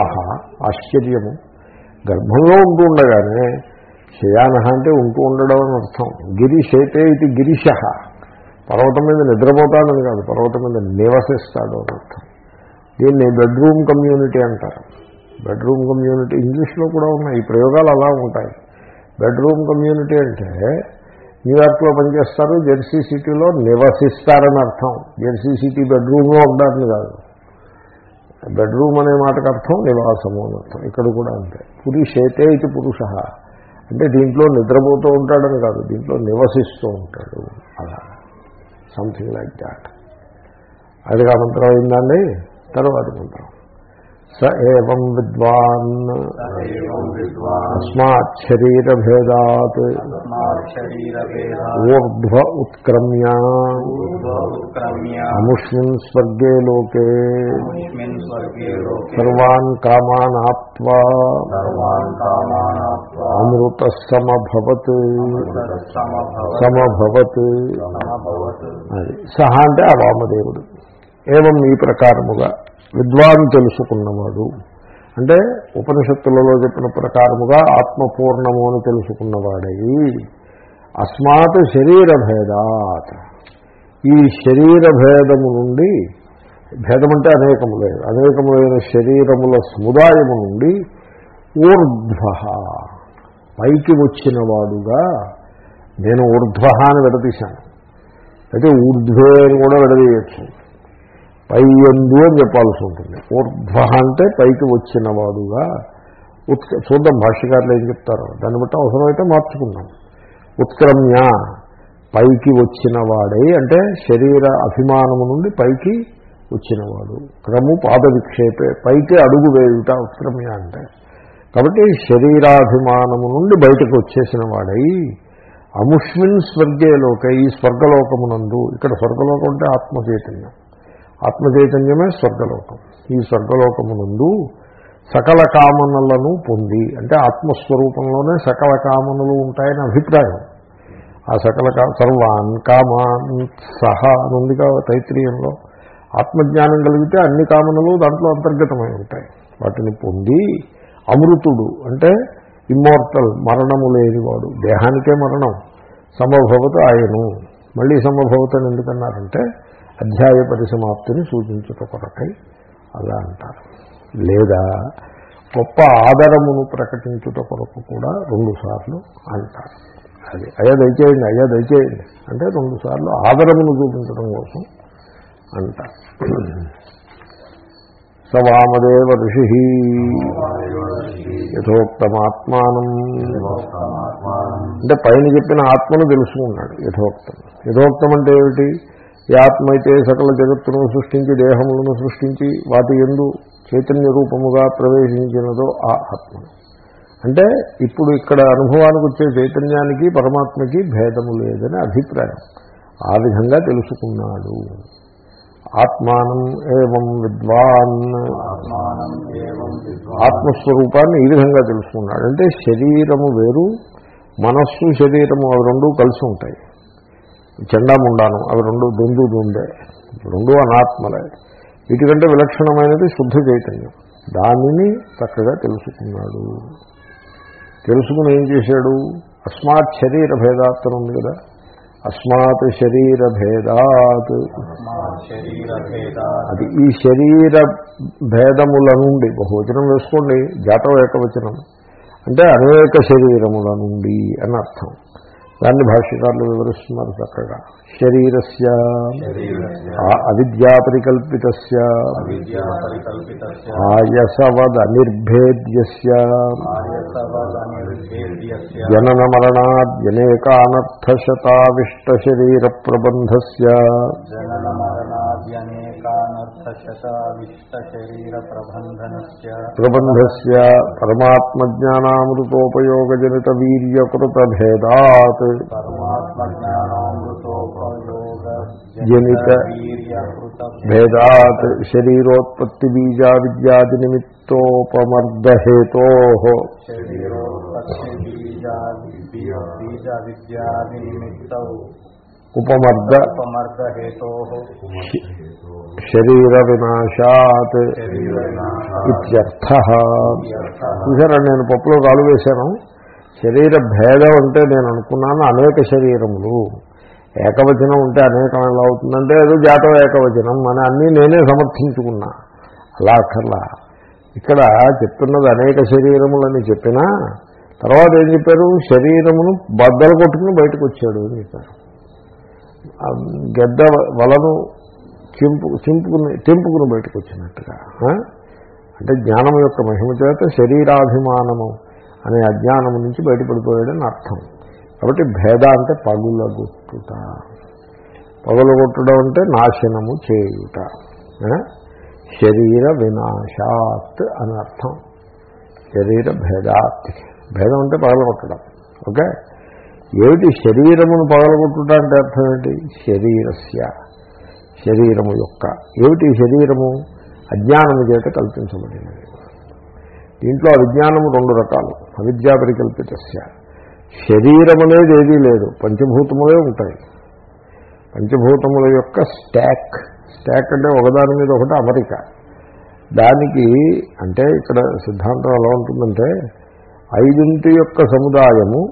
ఆహా ఆశ్చర్యము. గర్భంలో ఉంటూ ఉండగానే శయాన అంటే ఉంటూ ఉండడం అని అర్థం. గిరిశేతే ఇది గిరిశ. పర్వతం మీద నిద్రపోతాడని కాదు పర్వతం మీద నివసిస్తాడు అని అర్థం. దీన్ని బెడ్రూమ్ కమ్యూనిటీ అంటారు. బెడ్రూమ్ కమ్యూనిటీ ఇంగ్లీష్లో కూడా ఉన్నాయి ఈ ప్రయోగాలు అలా ఉంటాయి. బెడ్రూమ్ కమ్యూనిటీ అంటే న్యూయార్క్లో పనిచేస్తారు జెర్సీ సిటీలో నివసిస్తారని అర్థం. జెర్సీ సిటీ బెడ్రూమ్లో ఉండాలని కాదు. బెడ్రూమ్ అనే మాటకు అర్థం నివాసము అని అర్థం. ఇక్కడ కూడా అంతే. పురుషేతే ఇది పురుష. అంటే దీంట్లో నిద్రపోతూ ఉంటాడని కాదు దీంట్లో నివసిస్తూ ఉంటాడు. అలా. Something like that. అది ఆ మంత్రం అయిందండి తర్వాత మంత్రం స ఏవం విద్వాన్. అస్మాత్ శరీరభేదాత్ ఊర్ధ్వ ఉత్క్రమ్య. అముష్మిన్ స్వర్గే లోకే. సర్వాన్ కామాన్ ఆప్వా అమృత సమభవత్. సమభవత్. అది సహ అంటే ఆ వామదేవుడు ఏవం ఈ ప్రకారముగా? విద్వాన్ తెలుసుకున్నవాడు. అంటే ఉపనిషత్తులలో చెప్పిన ప్రకారముగా ఆత్మపూర్ణము అని తెలుసుకున్నవాడై. అస్మాత్ శరీర భేదాత్ ఈ శరీర భేదము నుండి భేదమంటే అంటే అనేకములే అనేకములైన శరీరముల సముదాయము నుండి ఊర్ధ్వ. పైకి వచ్చినవాడుగా నేను ఊర్ధ్వ అని విడదీశాను. అయితే ఊర్ధ్వే అని కూడా విడదీయచ్చు. పై ఎందు అని చెప్పాల్సి ఉంటుంది. ఊర్ధ్వ అంటే పైకి వచ్చినవాడుగా ఉత్క చూద్దాం భాష్యకారులు ఏం చెప్తారు. దాన్ని బట్టి అవసరమైతే మార్చుకుందాం. ఉత్క్రమ్య పైకి వచ్చినవాడే అంటే శరీర అభిమానము నుండి పైకి వచ్చినవాడు క్రము పాద విక్షేపే పైకి అడుగు వేయుట ఉత్క్రమ్య అంటే. కాబట్టి శరీరాభిమానము నుండి బయటకు వచ్చేసిన వాడై అముష్మిన్ స్వర్గేలోక ఈ స్వర్గలోకమునందు ఇక్కడ స్వర్గలోకం అంటే ఆత్మచైతన్యం. ఆత్మచైతన్యమే స్వర్గలోకం. ఈ స్వర్గలోకమునందు సకల కామనలను పొంది అంటే ఆత్మస్వరూపంలోనే సకల కామనలు ఉంటాయని అభిప్రాయం. ఆ సకల కా సర్వాన్ కామాన్ సహా అని ఉంది తైత్రీయంలో. ఆత్మజ్ఞానం కలిగితే అన్ని కామనలు దాంట్లో అంతర్గతమై ఉంటాయి. వాటిని పొంది అమృతుడు అంటే ఇమ్మోర్టల్ మరణము లేనివాడు. దేహానికే మరణం సమభవత ఆయను. మళ్ళీ సమభవతని ఎందుకన్నారంటే అధ్యాయ పరిసమాప్తిని సూచించుట కొరకై అలా అంటారు. లేదా గొప్ప ఆదరమును ప్రకటించుట కొరకు కూడా రెండు సార్లు అంటారు. అది అయ్యా దయచేయండి అయ్యా దయచేయండి అంటే రెండు సార్లు ఆదరమును చూపించడం కోసం అంటారు. సవామదేవ ఋషి యథోక్తమాత్మానం. అంటే పైన చెప్పిన ఆత్మను తెలుసుకున్నాడు యథోక్తం. యథోక్తం అంటే ఏమిటి? ఈ ఆత్మ అయితే సకల జగత్తును సృష్టించి దేహములను సృష్టించి వాటి ఎందు చైతన్య రూపముగా ప్రవేశించినదో ఆ ఆత్మను. అంటే ఇప్పుడు ఇక్కడ అనుభవానికి వచ్చే చైతన్యానికి పరమాత్మకి భేదము లేదని అభిప్రాయం. ఆ విధంగా తెలుసుకున్నాడు. ఆత్మానం ఏవం విద్వాన్. ఆత్మానం ఏవం విద్వాన్. ఆత్మస్వరూపాన్ని ఈ విధంగా తెలుసుకున్నాడు. అంటే శరీరము వేరు మనస్సు శరీరము అవి రెండూ కలిసి ఉంటాయి. చెండాముండాను అవి రెండు దొందు దుండే రెండు అనాత్మలే. వీటికంటే విలక్షణమైనది శుద్ధ చైతన్యం. దానిని చక్కగా తెలుసుకున్నాడు. తెలుసుకుని ఏం చేశాడు? అస్మాత్ శరీర భేదాత్ అని ఉంది కదా? అస్మాత్ శరీర భేదాత్. అది ఈ శరీర భేదముల నుండి బహువచనం వేసుకోండి జాతం ఏకవచనం అంటే అనేక శరీరముల నుండి అని అర్థం. దాన్ని భాష్యకారులు వివరిస్తున్నారు చక్కగా. శరీరస్య. శరీరస్య. ఆ అవిద్యా పరికల్పితస్య విద్యా పరికల్పితస్య ఆయసవద్ ఆయసవదనిర్భేద్యస్య. జనన మరణాద్యనేకానర్థశతావిష్టశరీర ప్రబంధస్య ప్రబంధస్య పరమాత్మజ్ఞానామృతోపయోగజనిత వీర్యకృత భేదాత్ పరమాత్మజ్ఞానామృతోపయోగ జనిత భేదాత్ శరీరోత్పత్తి బీజా విద్యాది నిమిత్తోపమర్దహేతో ఉపమర్ద ఉపమర్ద హేతో శరీర వినాశాత్ ఇత్యర్థ. చూసారా నేను పప్పులో కాలు వేశాను. శరీర భేదం అంటే నేను అనుకున్నాను అనేక శరీరములు. ఏకవచనం ఉంటే అనేకం ఎలా అవుతుందంటే ఏదో జాతం ఏకవచనం అని అన్నీ నేనే సమర్థించుకున్నా. అలా అక్కర్లా. ఇక్కడ చెప్తున్నది అనేక శరీరములని చెప్పినా తర్వాత ఏం చెప్పారు? శరీరమును బద్దలు కొట్టుకుని బయటకు వచ్చాడు అని చెప్పారు. గద్ద వలను చింపు చింపుకుని తెంపుకుని బయటకు వచ్చినట్టుగా అంటే జ్ఞానం యొక్క మహిమ చేత శరీరాభిమానము అనే అజ్ఞానము నుంచి బయటపడిపోయాడని అర్థం. కాబట్టి భేద అంటే పగులగొట్టుట. పగులగొట్టడం అంటే నాశనము చేయుట. శరీర వినాశాత్ అని అర్థం. శరీర భేదాత్. భేదం అంటే పగలగొట్టడం. ఓకే? ఏమిటి? శరీరమును పగలగొట్టుట అంటే అర్థం ఏంటి? శరీరస్య. శరీరము యొక్క. ఏమిటి శరీరము? అజ్ఞానము చేత కల్పించబడినది. దీంట్లో అవిజ్ఞానము రెండు రకాలు. అవిద్యా పరికల్పితస్య. శరీరమనేది ఏదీ లేదు. పంచభూతములే ఉంటాయి. పంచభూతముల యొక్క స్టాక్. స్టాక్ అంటే ఒకదాని మీద ఒకటి అమరిక. దానికి అంటే ఇక్కడ సిద్ధాంతం ఎలా ఉంటుందంటే ఐదింటి యొక్క సముదాయము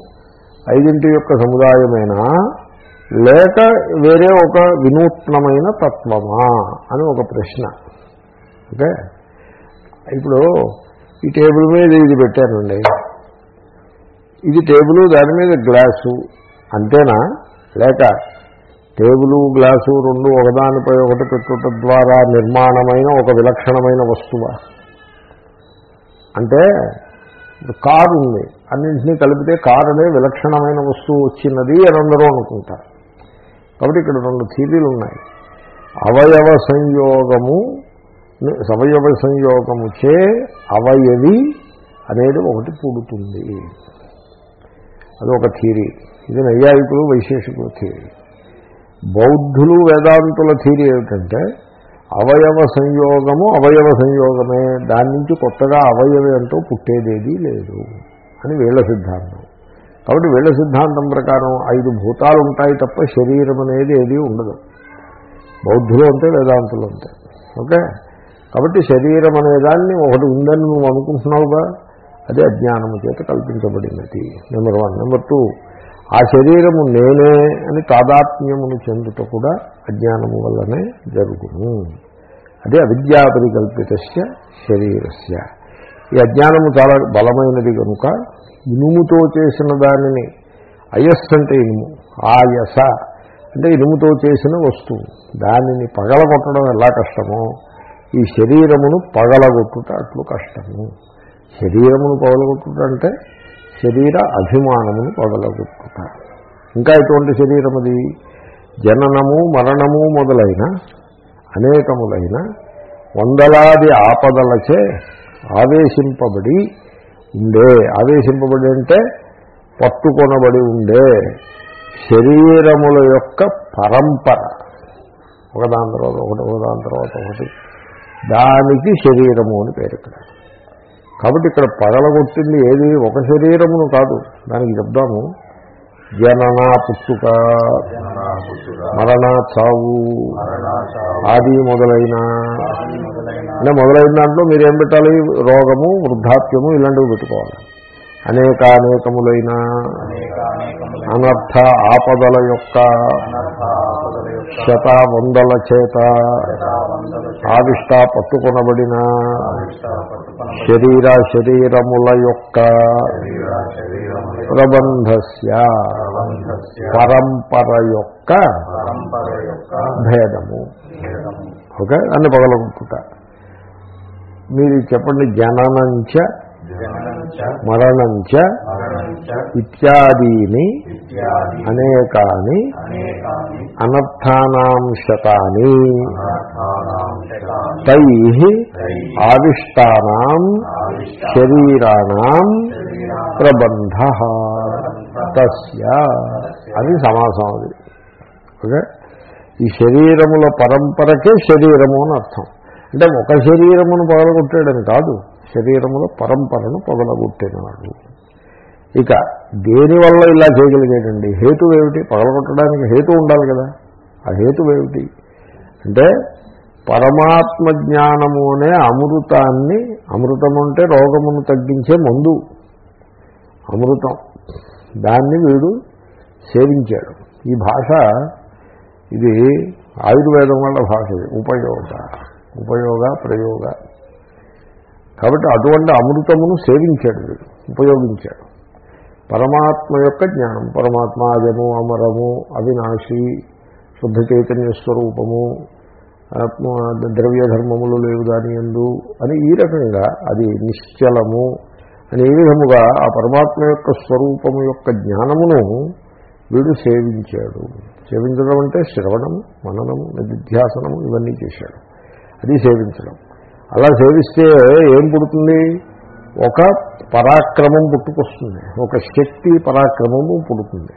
ఐదింటి యొక్క సముదాయమైనా? లేక వేరే ఒక వినూత్నమైన తత్వమా అని ఒక ప్రశ్న. ఓకే? ఇప్పుడు ఈ టేబుల్ మీద ఇది పెట్టానండి. ఇది టేబుల్ దాని మీద గ్లాసు అంతేనా? లేక టేబులు గ్లాసు రెండు ఒకదానిపై ఒకటి పెట్టుట ద్వారా నిర్మాణమైన ఒక విలక్షణమైన వస్తువా? అంటే కారు ఉంది అన్నింటినీ కలిపితే కారు అనే విలక్షణమైన వస్తువు వచ్చినది అని అందరూ అనుకుంటారు. కాబట్టి ఇక్కడ రెండు థీరీలు ఉన్నాయి. అవయవ సంయోగము అవయవ సంయోగము చే అవయవి అనేది ఒకటి పుడుతుంది. అది ఒక థీరీ. ఇది నైయాయికులు వైశేషికుల థీరీ. బౌద్ధులు వేదాంతుల థీరీ ఏమిటంటే అవయవ సంయోగము అవయవ సంయోగమే. దాని నుంచి కొత్తగా అవయవి అంటూ పుట్టేదేదీ లేదు అని వీళ్ళ సిద్ధాంతం. కాబట్టి వీళ్ళ సిద్ధాంతం ప్రకారం ఐదు భూతాలు ఉంటాయి తప్ప శరీరం అనేది ఏదీ ఉండదు. బౌద్ధులు అంతే వేదాంతులు అంతే. ఓకే? కాబట్టి శరీరం అనేదాన్ని ఒకటి ఉందని నువ్వు అనుకుంటున్నావుగా అదే అజ్ఞానము చేత కల్పించబడినది. నెంబర్ వన్ నెంబర్ టూ ఆ శరీరము నేనే అని తాదాత్మ్యమును చెందుట కూడా అజ్ఞానము వల్లనే జరుగును. అదే అవిద్యాపరికల్పిత శరీరస్య. ఈ అజ్ఞానము చాలా బలమైనది కనుక ఇనుముతో చేసిన దానిని. అయస్ అంటే ఇనుము. ఆయస అంటే ఇనుముతో చేసిన వస్తువు. దానిని పగలగొట్టడం ఎలా కష్టమో ఈ శరీరమును పగలగొట్టుట అట్లు కష్టము. శరీరమును పగలగొట్టుట అంటే శరీర అభిమానమును పగలగొట్టుట. ఇంకా ఎటువంటి శరీరం అది? జననము మరణము మొదలైన అనేకములైన వందలాది ఆపదలచే ఆవేశింపబడి ఉండే. ఆవేశింపబడి అంటే పట్టుకొనబడి ఉండే శరీరముల యొక్క పరంపర. ఒకదాని తర్వాత ఒకటి ఒకదాని తర్వాత ఒకటి. దానికి శరీరము అని పేరు ఇక్కడ. కాబట్టి ఇక్కడ పగలగొట్టింది ఏది? ఒక శరీరమును కాదు. దానికి చెప్దాము. జనన పుట్టుక. మరణ చావు ఆది మొదలైన. అంటే మొదలైన దాంట్లో మీరేం పెట్టాలి? రోగము వృద్ధాప్యము ఇలాంటివి పెట్టుకోవాలి. అనేకానేకములైన అనర్థ ఆపదల యొక్క శత వందల చేత వందల ఆవిష్ట పట్టుకొనబడిన శరీర శరీరముల యొక్క ప్రబంధస్య పరంపర యొక్క భేదము భేదము. ఓకే? అన్ని పగలగొట్టుట. మీరు చెప్పండి జననంచ మరణంచ ఇత్యాదీని ఇత్యాది అనేకాని అనేకాని అనర్థానాం శతాని అనర్థానాం శతాని తై ఆవిష్టానాం ఆవిష్ట శరీరాణం ప్రబంధ తస్య. అది సమాసం అది. ఓకే? ఈ శరీరముల పరంపరకే శరీరము అని అర్థం. అంటే ఒక శరీరమును పగలగొట్టాడని కాదు. శరీరంలో పరంపరను పగలగొట్టినాడు. ఇక దేనివల్ల ఇలా చేయగలిగాడండి? హేతు ఏమిటి? పగలగొట్టడానికి హేతు ఉండాలి కదా. ఆ హేతు ఏమిటి? అంటే పరమాత్మ జ్ఞానము అనే అమృతాన్ని అమృతం అంటే రోగమును తగ్గించే మందు. అమృతం. దాన్ని వీడు సేవించాడు. ఈ భాష ఇది ఆయుర్వేదం వల్ల భాష ఉపయోగ. ఉపయోగ ప్రయోగ. కాబట్టి అటువంటి అమృతమును సేవించాడు వీడు ఉపయోగించాడు. పరమాత్మ యొక్క జ్ఞానం పరమాత్మ అజము అమరము అవినాశి శుద్ధ చైతన్య స్వరూపము ఆత్మ ద్రవ్య ధర్మములు లేవు దాని ఎందు అని ఈ రకంగా అది నిశ్చలము అని ఈ విధముగా ఆ పరమాత్మ యొక్క స్వరూపము యొక్క జ్ఞానమును వీడు సేవించాడు. సేవించడం అంటే శ్రవణము మననము నిధ్యాసనము ఇవన్నీ చేశాడు. అది సేవించడం. అలా సేవిస్తే ఏం పుడుతుంది? ఒక పరాక్రమం పుట్టుకొస్తుంది. ఒక శక్తి పరాక్రమము పుడుతుంది.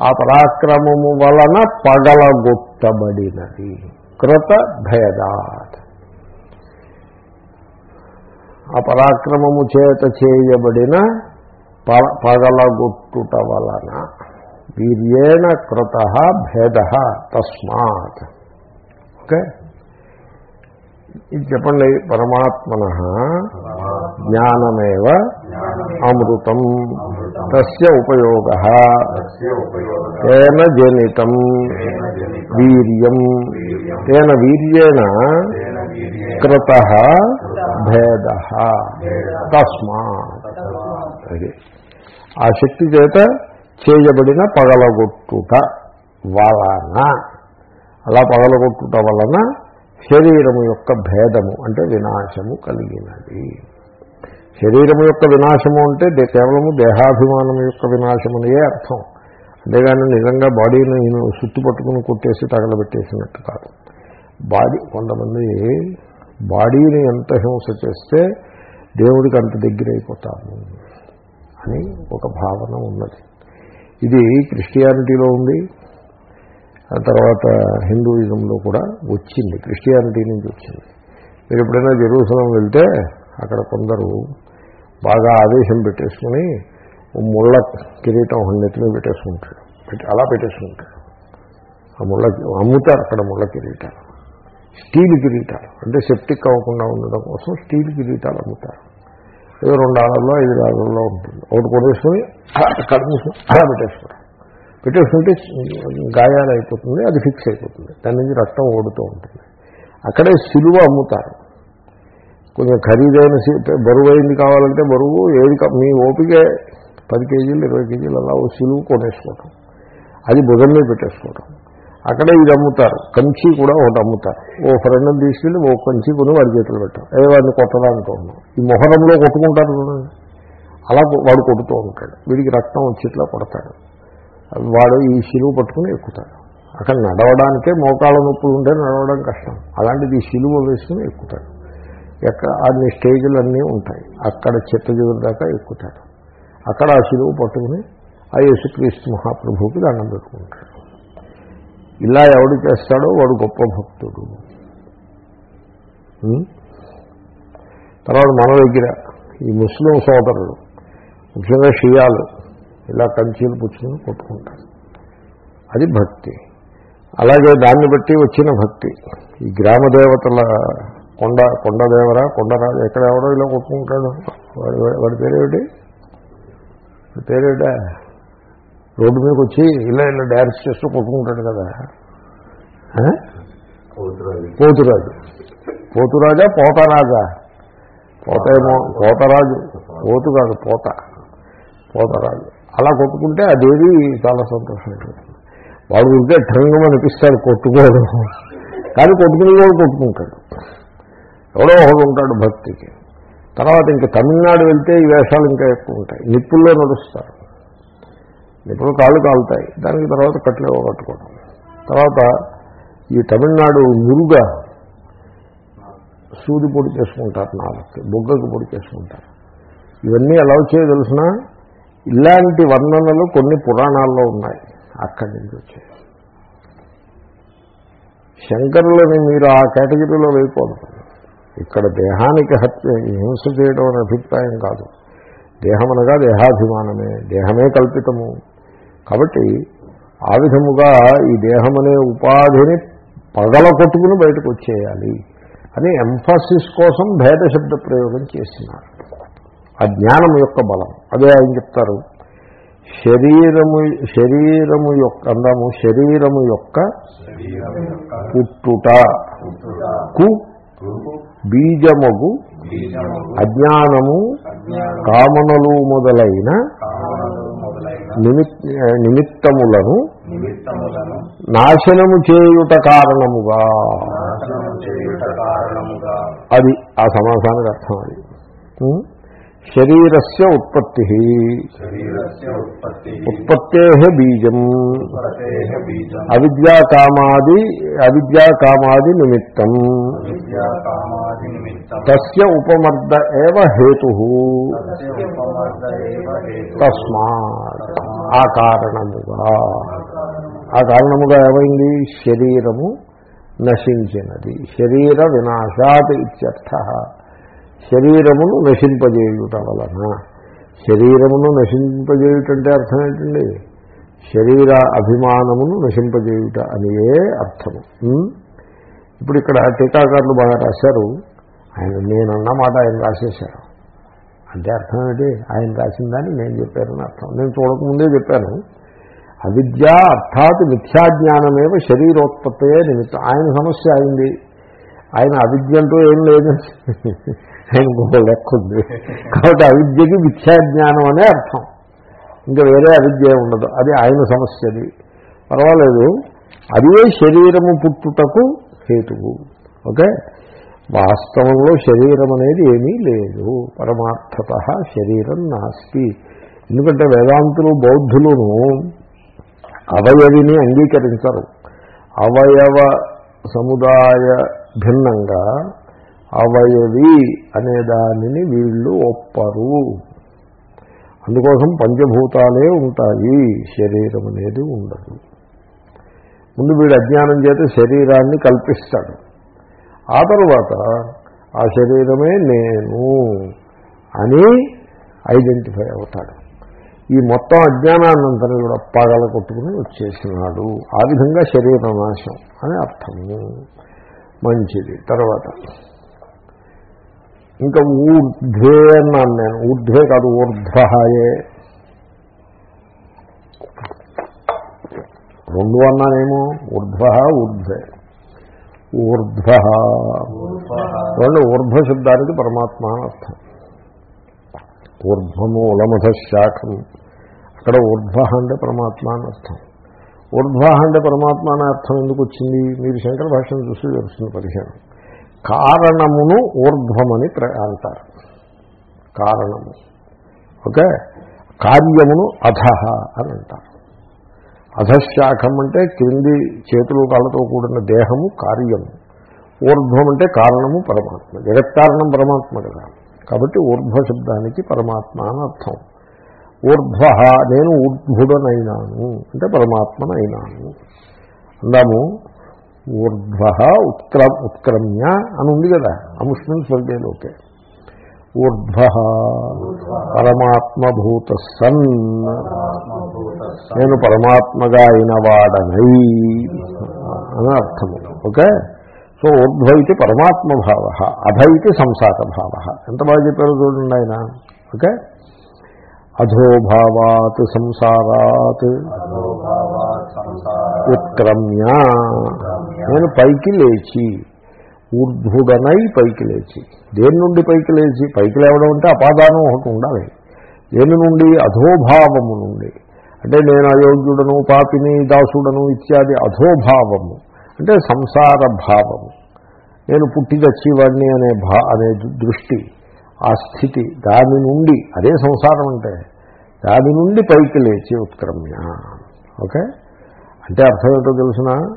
ఆ పరాక్రమము వలన పగలగొట్టబడినది. కృత భేదాత్. ఆ పరాక్రమము చేత చేయబడిన పగలగొట్టుట వలన వీర్యేణ కృత భేద తస్మాత్. ఓకే? ఇది చెప్పండి పరమాత్మన జ్ఞానమేవ అమృతం తస్య ఉపయోగ తేన జనితం వీర్యం. తేన వీర్యేణ తేన వీర్యేణ కృత భేద తస్మాత్. అది. ఆ శక్తి చేత చేయబడిన పగలగొట్టుట వలన అలా పగలగొట్టుట వలన శరీరము యొక్క భేదము అంటే వినాశము కలిగినది. శరీరము యొక్క వినాశము అంటే కేవలము దేహాభిమానం యొక్క వినాశమనియే అర్థం. అంతేగాని నిజంగా బాడీని నేను సుత్తు పట్టుకుని కొట్టేసి తగలబెట్టేసినట్టు కాదు. బాడీ కొంతమంది బాడీని ఎంత హింస చేస్తే దేవుడికి అంత దగ్గర అయిపోతాము అని ఒక భావన ఉన్నది. ఇది క్రిస్టియానిటీలో ఉంది. తర్వాత హిందూయిజంలో కూడా వచ్చింది క్రిస్టియానిటీ నుంచి వచ్చింది. మీరు ఎప్పుడైనా జెరూసలం వెళ్తే అక్కడ కొందరు బాగా ఆదేశం పెట్టేసుకుని ముళ్ళ కిరీటం నెత్తిని పెట్టేసుకుంటాడు అలా పెట్టేసుకుంటాడు ఆ ముళ్ళ అమ్ముతారు అక్కడ ముళ్ళ కిరీటాలు. స్టీల్ కిరీటాలు. అంటే సెప్టిక్ అవ్వకుండా ఉండడం కోసం స్టీల్ కిరీటాలు అమ్ముతారు. ఏదో రెండు ఆళ్ళల్లో ఐదు ఆళ్ళల్లో ఉంటుంది. ఒకటి కొనేసుకుని అక్కడ అలా పెట్టేసుకుంటారు. పెట్టేసుకుంటే గాయాలు అయిపోతుంది అది ఫిక్స్ అయిపోతుంది దాని నుంచి రక్తం ఓడుతూ ఉంటుంది. అక్కడే సిలువ అమ్ముతారు. కొంచెం ఖరీదైన బరువు అయింది కావాలంటే బరువు ఏది మీ ఓపికే పది కేజీలు ఇరవై కేజీలు అలా ఓ సిలువు కొనేసుకోవటం. అది భుజం మీద పెట్టేసుకోవటం. అక్కడే ఇది అమ్ముతారు. కంచి కూడా ఒకటి అమ్ముతారు. ఓ ఫ్రెండ్ని తీసుకెళ్ళి ఓ కంచి కొని వాడి చేతులు పెట్టాం ఏ వాడిని కొట్టడానికి ఉన్నాం ఈ మొహరంలో కొట్టుకుంటారు చూడండి. అలా కొ- వాడు కొడుతూ ఉంటాడు. వీడికి రక్తం వచ్చి ఇట్లా కొడతాడు. వాడు ఈ శిలువు పట్టుకుని ఎక్కుతాడు. అక్కడ నడవడానికే మోకాళ్ళ నొప్పులు ఉంటే నడవడం కష్టం. అలాంటిది ఈ సిలువ వేసుకుని ఎక్కుతాడు. ఎక్కడ అన్ని స్టేజులన్నీ అన్నీ ఉంటాయి. అక్కడ చెత్త చివరి దాకా ఎక్కుతాడు. అక్కడ ఆ శిలువు పట్టుకుని ఆ యేసుక్రీస్తు మహాప్రభువుకి దండం పెట్టుకుంటాడు. ఇలా ఎవడు చేస్తాడో వాడు గొప్ప భక్తుడు. తర్వాత మన దగ్గర ఈ ముస్లిం సోదరులు ముఖ్యంగా షియాలు ఇలా కంచీలు పుచ్చుకుని కొట్టుకుంటారు. అది భక్తి. అలాగే దాన్ని బట్టి వచ్చిన భక్తి. ఈ గ్రామ దేవతల కొండ కొండదేవరా కొండరాజు ఎక్కడ ఎవడో ఇలా కొట్టుకుంటాడు. వాడి వాడి పేరేమిటి? పేరేటా రోడ్డు మీదకి వచ్చి ఇలా ఇలా డ్యాన్స్ చేస్తూ కొట్టుకుంటాడు కదా? పోతురాజు. పోతురాజా. పోతరాజా పోతేమో పోతరాజు. పోతు కాదు పోత. పోతరాజు. అలా కొట్టుకుంటే అదేది చాలా సంతోషం వాడు ఉంటే ఠంగం అనిపిస్తాడు కొట్టుకోవడం. కానీ కొట్టుకుని కూడా కొట్టుకుంటాడు. ఎవడో ఒకడు ఉంటాడు భక్తికి. తర్వాత ఇంకా తమిళనాడు వెళ్తే ఈ వేషాలు ఇంకా ఎక్కువ ఉంటాయి. నిప్పుల్లో నడుస్తారు. నిప్పులు కాళ్ళు కాలుతాయి. దానికి తర్వాత కట్లేవో కట్టుకోవడం. తర్వాత ఈ తమిళనాడు మురుగా సూది పొడి చేసుకుంటారు నాలుగు. బొగ్గకు పొడి చేసుకుంటారు. ఇవన్నీ ఎలా వచ్చాయో తెలిసినా? ఇలాంటి వర్ణనలు కొన్ని పురాణాల్లో ఉన్నాయి. అక్కడి నుంచి వచ్చాయి. శంకరులని మీరు ఆ కేటగిరీలో వేయకూడదు. ఇక్కడ దేహానికి హత్య హింస చేయడం అనే అభిప్రాయం కాదు. దేహం అనగా దేహాభిమానమే దేహమే కల్పితము. కాబట్టి ఆ విధముగా ఈ దేహం అనే ఉపాధిని పగల కొట్టుకుని బయటకు వచ్చేయాలి అని ఎంఫాసిస్ కోసం భేద శబ్ద ప్రయోగం చేసినారు. ఆ జ్ఞానం యొక్క బలం. అదే ఆయన చెప్తారు. శరీరము శరీరము యొక్క అందాము శరీరము యొక్క పుట్టుట. కు బీజమగు బీజము, అజ్ఞానము అజ్ఞానం, కామనలు మొదలైన నిమిత్తములను నాశనము చేయుట కారణముగా. నాశనం చేయుట కారణముగా. అది ఆ సమాసానికి అర్థం అది? శరీరస్య ఉత్పత్తి. ఉత్పత్తి. బీజం. అవిద్యాకామాది అవిద్యాకామాది నిమిత్తం. తస్య ఉపమర్ద ఏవ హేతు. తస్మాత్. ఆ కారణముగా. ఆ కారణముగా ఏమైంది? శరీరము నశించినది. శరీర వినాశాత్ ఇత్యర్థ. శరీరమును నశింపజేయుట వలన. శరీరమును నశింపజేయుటంటే అర్థం ఏంటండి? శరీర అభిమానమును నశింపజేయుట అనియే అర్థము. ఇప్పుడు ఇక్కడ టీకాకారులు బాగా రాశారు. ఆయన నేనన్న మాట ఆయన రాసేశారు. అంటే అర్థం ఏంటి? ఆయన రాసిన దాన్ని నేను చెప్పానని అర్థం. నేను చూడకముందే చెప్పాను. అవిద్య అర్థాత్ మిథ్యాజ్ఞానమేవ శరీరోత్పత్తే నిమిత్తం. ఆయన సమస్య అయింది. ఆయన అవిద్య అంటూ ఏం లేదు. ఆయన లెక్క ఉంది. కాబట్టి అవిద్యకి మిథ్యాజ్ఞానం అనే అర్థం. ఇంకా వేరే అవిద్య ఉండదు. అది ఆయన సమస్యది. పర్వాలేదు. అదే శరీరము పుట్టుటకు హేతువు. ఓకే? వాస్తవంలో శరీరం అనేది ఏమీ లేదు. పరమార్థత శరీరం నాస్తి. ఎందుకంటే వేదాంతులు బౌద్ధులను అవయవిని అంగీకరించరు. అవయవ సముదాయ భిన్నంగా అవయవి అనే దానిని వీళ్ళు ఒప్పరు. అందుకోసం పంచభూతాలే ఉంటాయి శరీరం అనేది ఉండదు. ముందు వీడు అజ్ఞానం చేత శరీరాన్ని కల్పిస్తాడు. ఆ తర్వాత ఆ శరీరమే నేను అని ఐడెంటిఫై అవుతాడు. ఈ మొత్తం అజ్ఞానాన్నంతని కూడా పగల కొట్టుకుని వచ్చేసినాడు. ఆ విధంగా శరీర నాశం అని అర్థము. మంచిది. తర్వాత ఇంకా ఊర్ధ్వే అన్నాను నేను. ఊర్ధ్వే కాదు ఊర్ధ్వహాయే. రెండు అన్నానేమో? ఊర్ధ్వ ఊర్ధ్వే. ఊర్ధ్వ రెండు ఊర్ధ్వ శబ్దానికి పరమాత్మ అర్థం అర్థం. ఊర్ధ్వమూలమధ శాఖం అక్కడ ఊర్ధ్వ అంటే పరమాత్మ అని అర్థం. ఊర్ధ్వ అంటే పరమాత్మ అనే అర్థం ఎందుకు వచ్చింది? మీరు శంకర భాషను చూసి తెలుస్తుంది పరిచయం కారణమును ఊర్ధ్వమని ప్ర- అంటారు. కారణము. ఓకే? కార్యమును అధహ అని అంటారు. అధశాఖం అంటే క్రింది చేతులు కాళ్ళతో కూడిన దేహము కార్యము. ఊర్ధ్వం అంటే కారణము పరమాత్మ. జగత్కారణం పరమాత్మ కదా. కాబట్టి ఊర్ధ్వ శబ్దానికి పరమాత్మ అని అర్థం. ఊర్ధ్వ నేను ఊర్ధ్వుడనైనాను అంటే పరమాత్మనైనాను. అందాము ఊర్ధ్వ ఉత్క్ర ఉత్క్రమ్య అని ఉంది కదా అముష్మిన్ స్వర్గేలోకే ఊర్ధ్వ పరమాత్మభూత సన్ నేను పరమాత్మగా అయిన వాడనై అని అర్థము. ఓకే? సో ఊర్ధ్వ ఇది పరమాత్మభావ అధ ఇది సంసారభావ. ఎంత బాగా చెప్పారో చూడండి ఆయన. ఓకే? అధోభావాత్ సంసారాత్ ఉత్క్రమ్య నేను పైకి లేచి ఊర్ధ్వుడనై పైకి లేచి. దేని నుండి పైకి లేచి? పైకి లేవడం అంటే అపాదానం ఒకటి ఉండాలి. దేని నుండి? అధోభావము నుండి. అంటే నేను అయోగ్యుడను పాపిని దాసుడను ఇత్యాది అధోభావము. అంటే సంసార భావము. నేను పుట్టి చచ్చేవాడిని అనే భా అనే దృష్టి ఆ స్థితి దాని నుండి. అదే సంసారం అంటే. దాని నుండి పైకి లేచి ఉత్క్రమ్య. ఓకే? అంటే అర్థం ఏంటో తెలిసిన?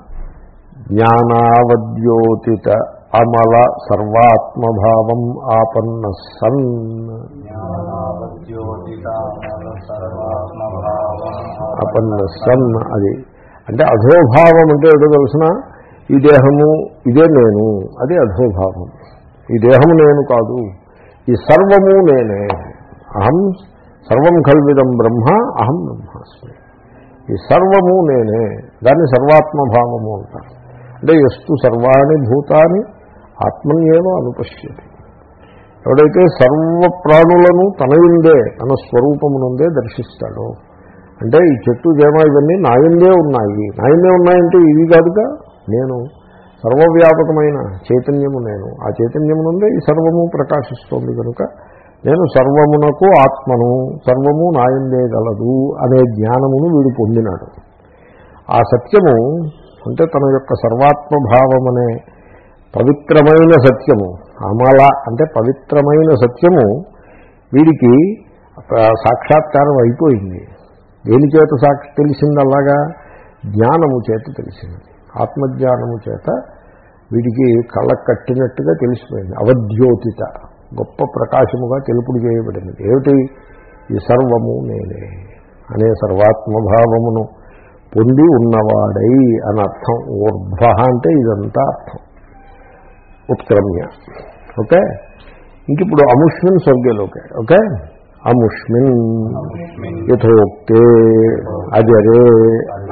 జ్ఞానావద్యోతిత అమల సర్వాత్మభావం ఆపన్న సన్. ఆపన్న సన్ అది. అంటే అధోభావం అంటే ఏదో తెలిసిన? ఈ దేహము ఇదే నేను అది అధోభావం. ఈ దేహము నేను కాదు ఈ సర్వము నేనే. అహం సర్వం కల్విదం బ్రహ్మ అహం బ్రహ్మాస్మి. ఈ సర్వము నేనే దాన్ని సర్వాత్మభావము అంటారు. అంటే ఎస్తు సర్వాణి భూతాన్ని ఆత్మన్యేవ అనుపశ్యతి. ఎవడైతే సర్వ ప్రాణులను తనయుందే తన స్వరూపమునుందే దర్శిస్తాడో అంటే ఈ చెట్టు జమ ఇవన్నీ నాయందే ఉన్నాయి. నాయందే ఉన్నాయంటే ఇవి కాదుగా? నేను సర్వవ్యాపకమైన చైతన్యము నేను. ఆ చైతన్యము నుండే ఈ సర్వము ప్రకాశిస్తోంది కనుక నేను సర్వమునకు ఆత్మను సర్వము నాయందే గలదు అనే జ్ఞానమును వీడు పొందినాడు. ఆ సత్యము అంటే తన యొక్క సర్వాత్మభావం అనే పవిత్రమైన సత్యము అమల అంటే పవిత్రమైన సత్యము వీడికి సాక్షాత్కారం అయిపోయింది. దేని చేత సాక్షి తెలిసింది అలాగా? జ్ఞానము చేత తెలిసింది. ఆత్మజ్ఞానము చేత వీడికి కళ్ళ కట్టినట్టుగా తెలిసిపోయింది. అవద్యోతిత గొప్ప ప్రకాశముగా తెలుపుడు చేయబడింది ఏమిటి? ఈ సర్వము నేనే అనే సర్వాత్మభావమును పొంది ఉన్నవాడై అని అర్థం ఊర్ధ్వ అంటే ఇదంతా అర్థం. ఉత్క్రమ్య ఓకే? ఇంక ఇప్పుడు అముష్మిన్ స్వర్గలోకే. ఓకే? అముష్మిన్ యథోక్తే అజరే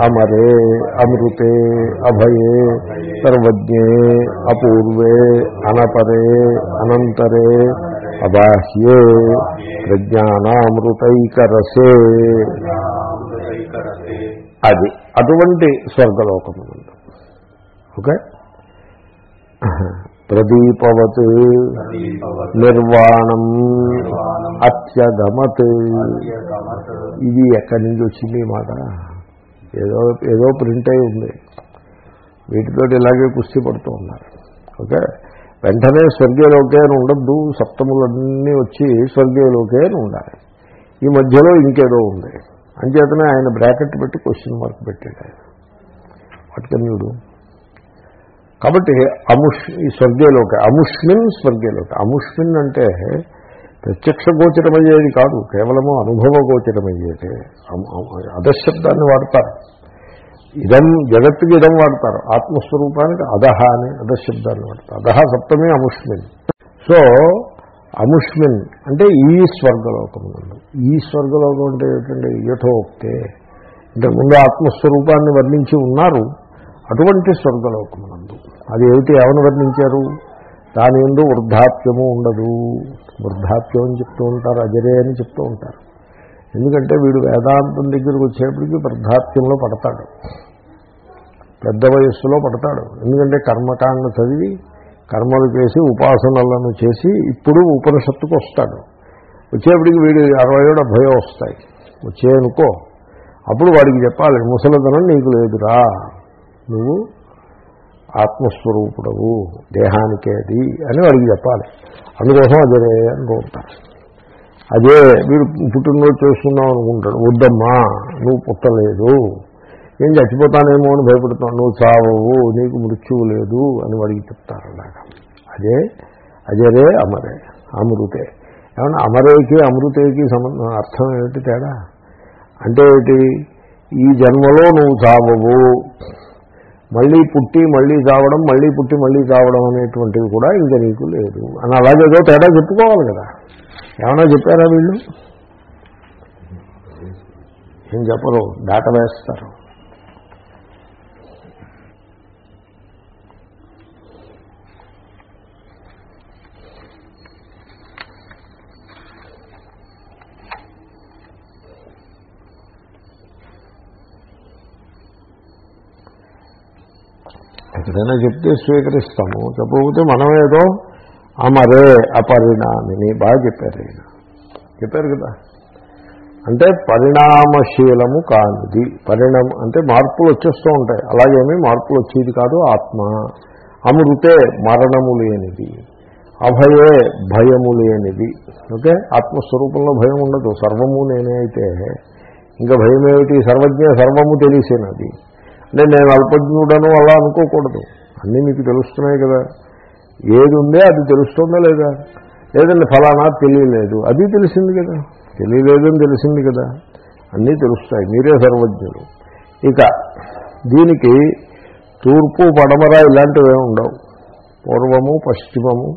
అమరే అమృతే అభయే సర్వజ్ఞే అపూర్వే అనపరే అనంతరే అబాహ్యే ప్రజ్ఞానామృతైకరసే. అది అటువంటి స్వర్గలోకము ఓకే? ప్రదీపవత్ దీపవత్ నిర్వాణం అత్యగమత్. ఇది ఎక్కడి నుంచి వచ్చింది ఈ మాట? ఏదో ఏదో ప్రింట్ అయి ఉంది. వీటితో ఇలాగే కుస్తీ పడుతూ ఉన్నారు. ఓకే? వెంటనే స్వర్గీయలోకే అని ఉండద్దు. సప్తములన్నీ వచ్చి స్వర్గీయలోకే అని ఉండాలి. ఈ మధ్యలో ఇంకేదో ఉంది. అంచేతనే ఆయన బ్రాకెట్ పెట్టి క్వశ్చన్ మార్క్ పెట్టాడు ఆయన. వాట్ కెన్ యూ డూ కాబట్టి అముష్ ఈ స్వర్గీయలోక అముష్మిన్ స్వర్గీయలోక. అముష్మిన్ అంటే ప్రత్యక్ష గోచరమయ్యేది కాదు కేవలము అనుభవ గోచరమయ్యేది. అమ్- అధశబ్దాన్ని వాడతారు. ఇదం జగత్తుకి ఇదం వాడతారు. ఆత్మస్వరూపానికి అధహ అని అధశబ్దాన్ని వాడతారు. అధహ సప్తమే అముష్మిన్. సో అముష్మిన్ అంటే ఈ స్వర్గలోకం ఈ స్వర్గలోకం అంటే ఏమిటండి యథోక్తే. ఇంతకుముందు ఆత్మస్వరూపాన్ని వర్ణించి ఉన్నారు. అటువంటి స్వర్గలోకమునందు. అది ఏమిటి ఏమని వర్ణించారు? దాని ఎందు వృద్ధాప్యము ఉండదు. వృద్ధాప్యం అని చెప్తూ ఉంటారు అజరే అని చెప్తూ ఉంటారు. ఎందుకంటే వీడు వేదాంతం దగ్గరికి వచ్చేప్పటికి వృద్ధాప్యంలో పడతాడు. పెద్ద వయస్సులో పడతాడు. ఎందుకంటే కర్మకాండ చదివి కర్మలు చేసి ఉపాసనలను చేసి ఇప్పుడు ఉపనిషత్తుకు వస్తాడు. వచ్చేప్పటికి వీడు అరవై ఏడు భయం వస్తాయి. వచ్చేయనుకో అప్పుడు వాడికి చెప్పాలి ముసలిదనం నీకు లేదురా. నువ్వు ఆత్మస్వరూపుడవు దేహానికేది అని వాడికి చెప్పాలి. అందుకోసం అదే అనుకుంటారు అదే వీడు పుట్టినరోజు చేస్తున్నావు అనుకుంటాడు వద్దమ్మా నువ్వు పుట్టలేదు. నేను చచ్చిపోతానేమో అని భయపడుతున్నావు. నువ్వు చావవు నీకు మృత్యువు లేదు అని వాడికి చెప్తారు అలాగా. అదే అజరే అమరే అమృతే. ఏమన్నా అమరేకి అమృతేకి సంబంధం అర్థం ఏమిటి తేడా? అంటే ఏమిటి? ఈ జన్మలో నువ్వు చావవు. మళ్ళీ పుట్టి మళ్ళీ చావడం మళ్ళీ పుట్టి మళ్ళీ చావడం అనేటువంటివి కూడా ఇంకా నీకు లేదు. అని అలాగేదో తేడా చెప్పుకోవాలి కదా. ఏమైనా చెప్పారా వీళ్ళు? ఏం చెప్పరు దాట వేస్తారు. ఎక్కడైనా చెప్తే స్వీకరిస్తాము. చెప్పకపోతే మనం ఏదో అమరే అపరిణామిని బాగా చెప్పారు ఆయన చెప్పారు కదా? అంటే పరిణామశీలము కానిది. పరిణామ అంటే మార్పులు వచ్చేస్తూ ఉంటాయి. అలాగేమీ మార్పులు వచ్చేది కాదు ఆత్మ. అమృతే మరణము లేనిది. అభయే భయము లేనిది. ఓకే? ఆత్మస్వరూపంలో భయం ఉండదు. సర్వము నేనే అయితే. ఇంకా భయం ఏమిటి సర్వజ్ఞ సర్వము తెలిసినది. అంటే నేను అల్పజ్ఞుడను అలా అనుకోకూడదు. అన్నీ మీకు తెలుస్తున్నాయి కదా. ఏది ఉందే అది తెలుస్తుందా లేదా? లేదండి ఫలానా తెలియలేదు. అది తెలిసింది కదా. తెలియలేదని తెలిసింది కదా. అన్నీ తెలుస్తాయి. మీరే సర్వజ్ఞులు. ఇక దీనికి తూర్పు పడమర ఇలాంటివే ఉండవు. పూర్వము పశ్చిమము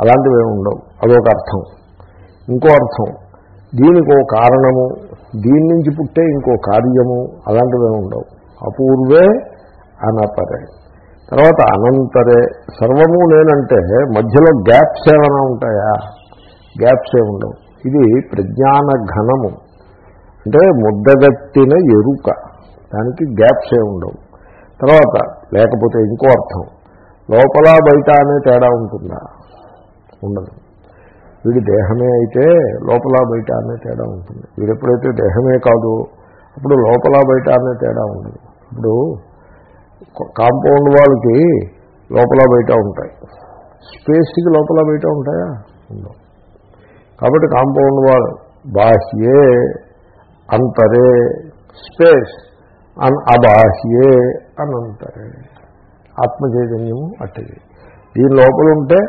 అలాంటివే ఉండవు. అదొక అర్థం. ఇంకో అర్థం. దీనికి ఓ కారణము. దీని నుంచి పుట్టే ఇంకో కార్యము. అలాంటివే ఉండవు. అపూర్వే అనపరే తర్వాత అనంతరే. సర్వము నేనంటే మధ్యలో గ్యాప్స్ ఏమైనా ఉంటాయా? గ్యాప్స్ ఏముండవు ఉండవు. ఇది ప్రజ్ఞాన ఘనము. అంటే ముద్దగట్టిన ఎరుక. దానికి గ్యాప్స్ ఉండవు. తర్వాత లేకపోతే ఇంకో అర్థం. లోపల బయట అనే తేడా ఉంటుందా? ఉండదు. వీడి దేహమే అయితే లోపల బయట అనే తేడా ఉంటుంది. వీడెప్పుడైతే దేహమే కాదు అప్పుడు లోపల బయట అనే తేడా ఉండదు. ఇప్పుడు కాంపౌండ్ వాళ్ళకి లోపల బయట ఉంటాయి. స్పేస్కి లోపల బయట ఉంటాయా? ఉండవు. కాబట్టి కాంపౌండ్ వాల్ బాహ్యే అంతరే స్పేస్ అన్ అబాహ్యే ఆత్మ ఆత్మచైతన్యము అట్టది. దీని లోపల ఉంటే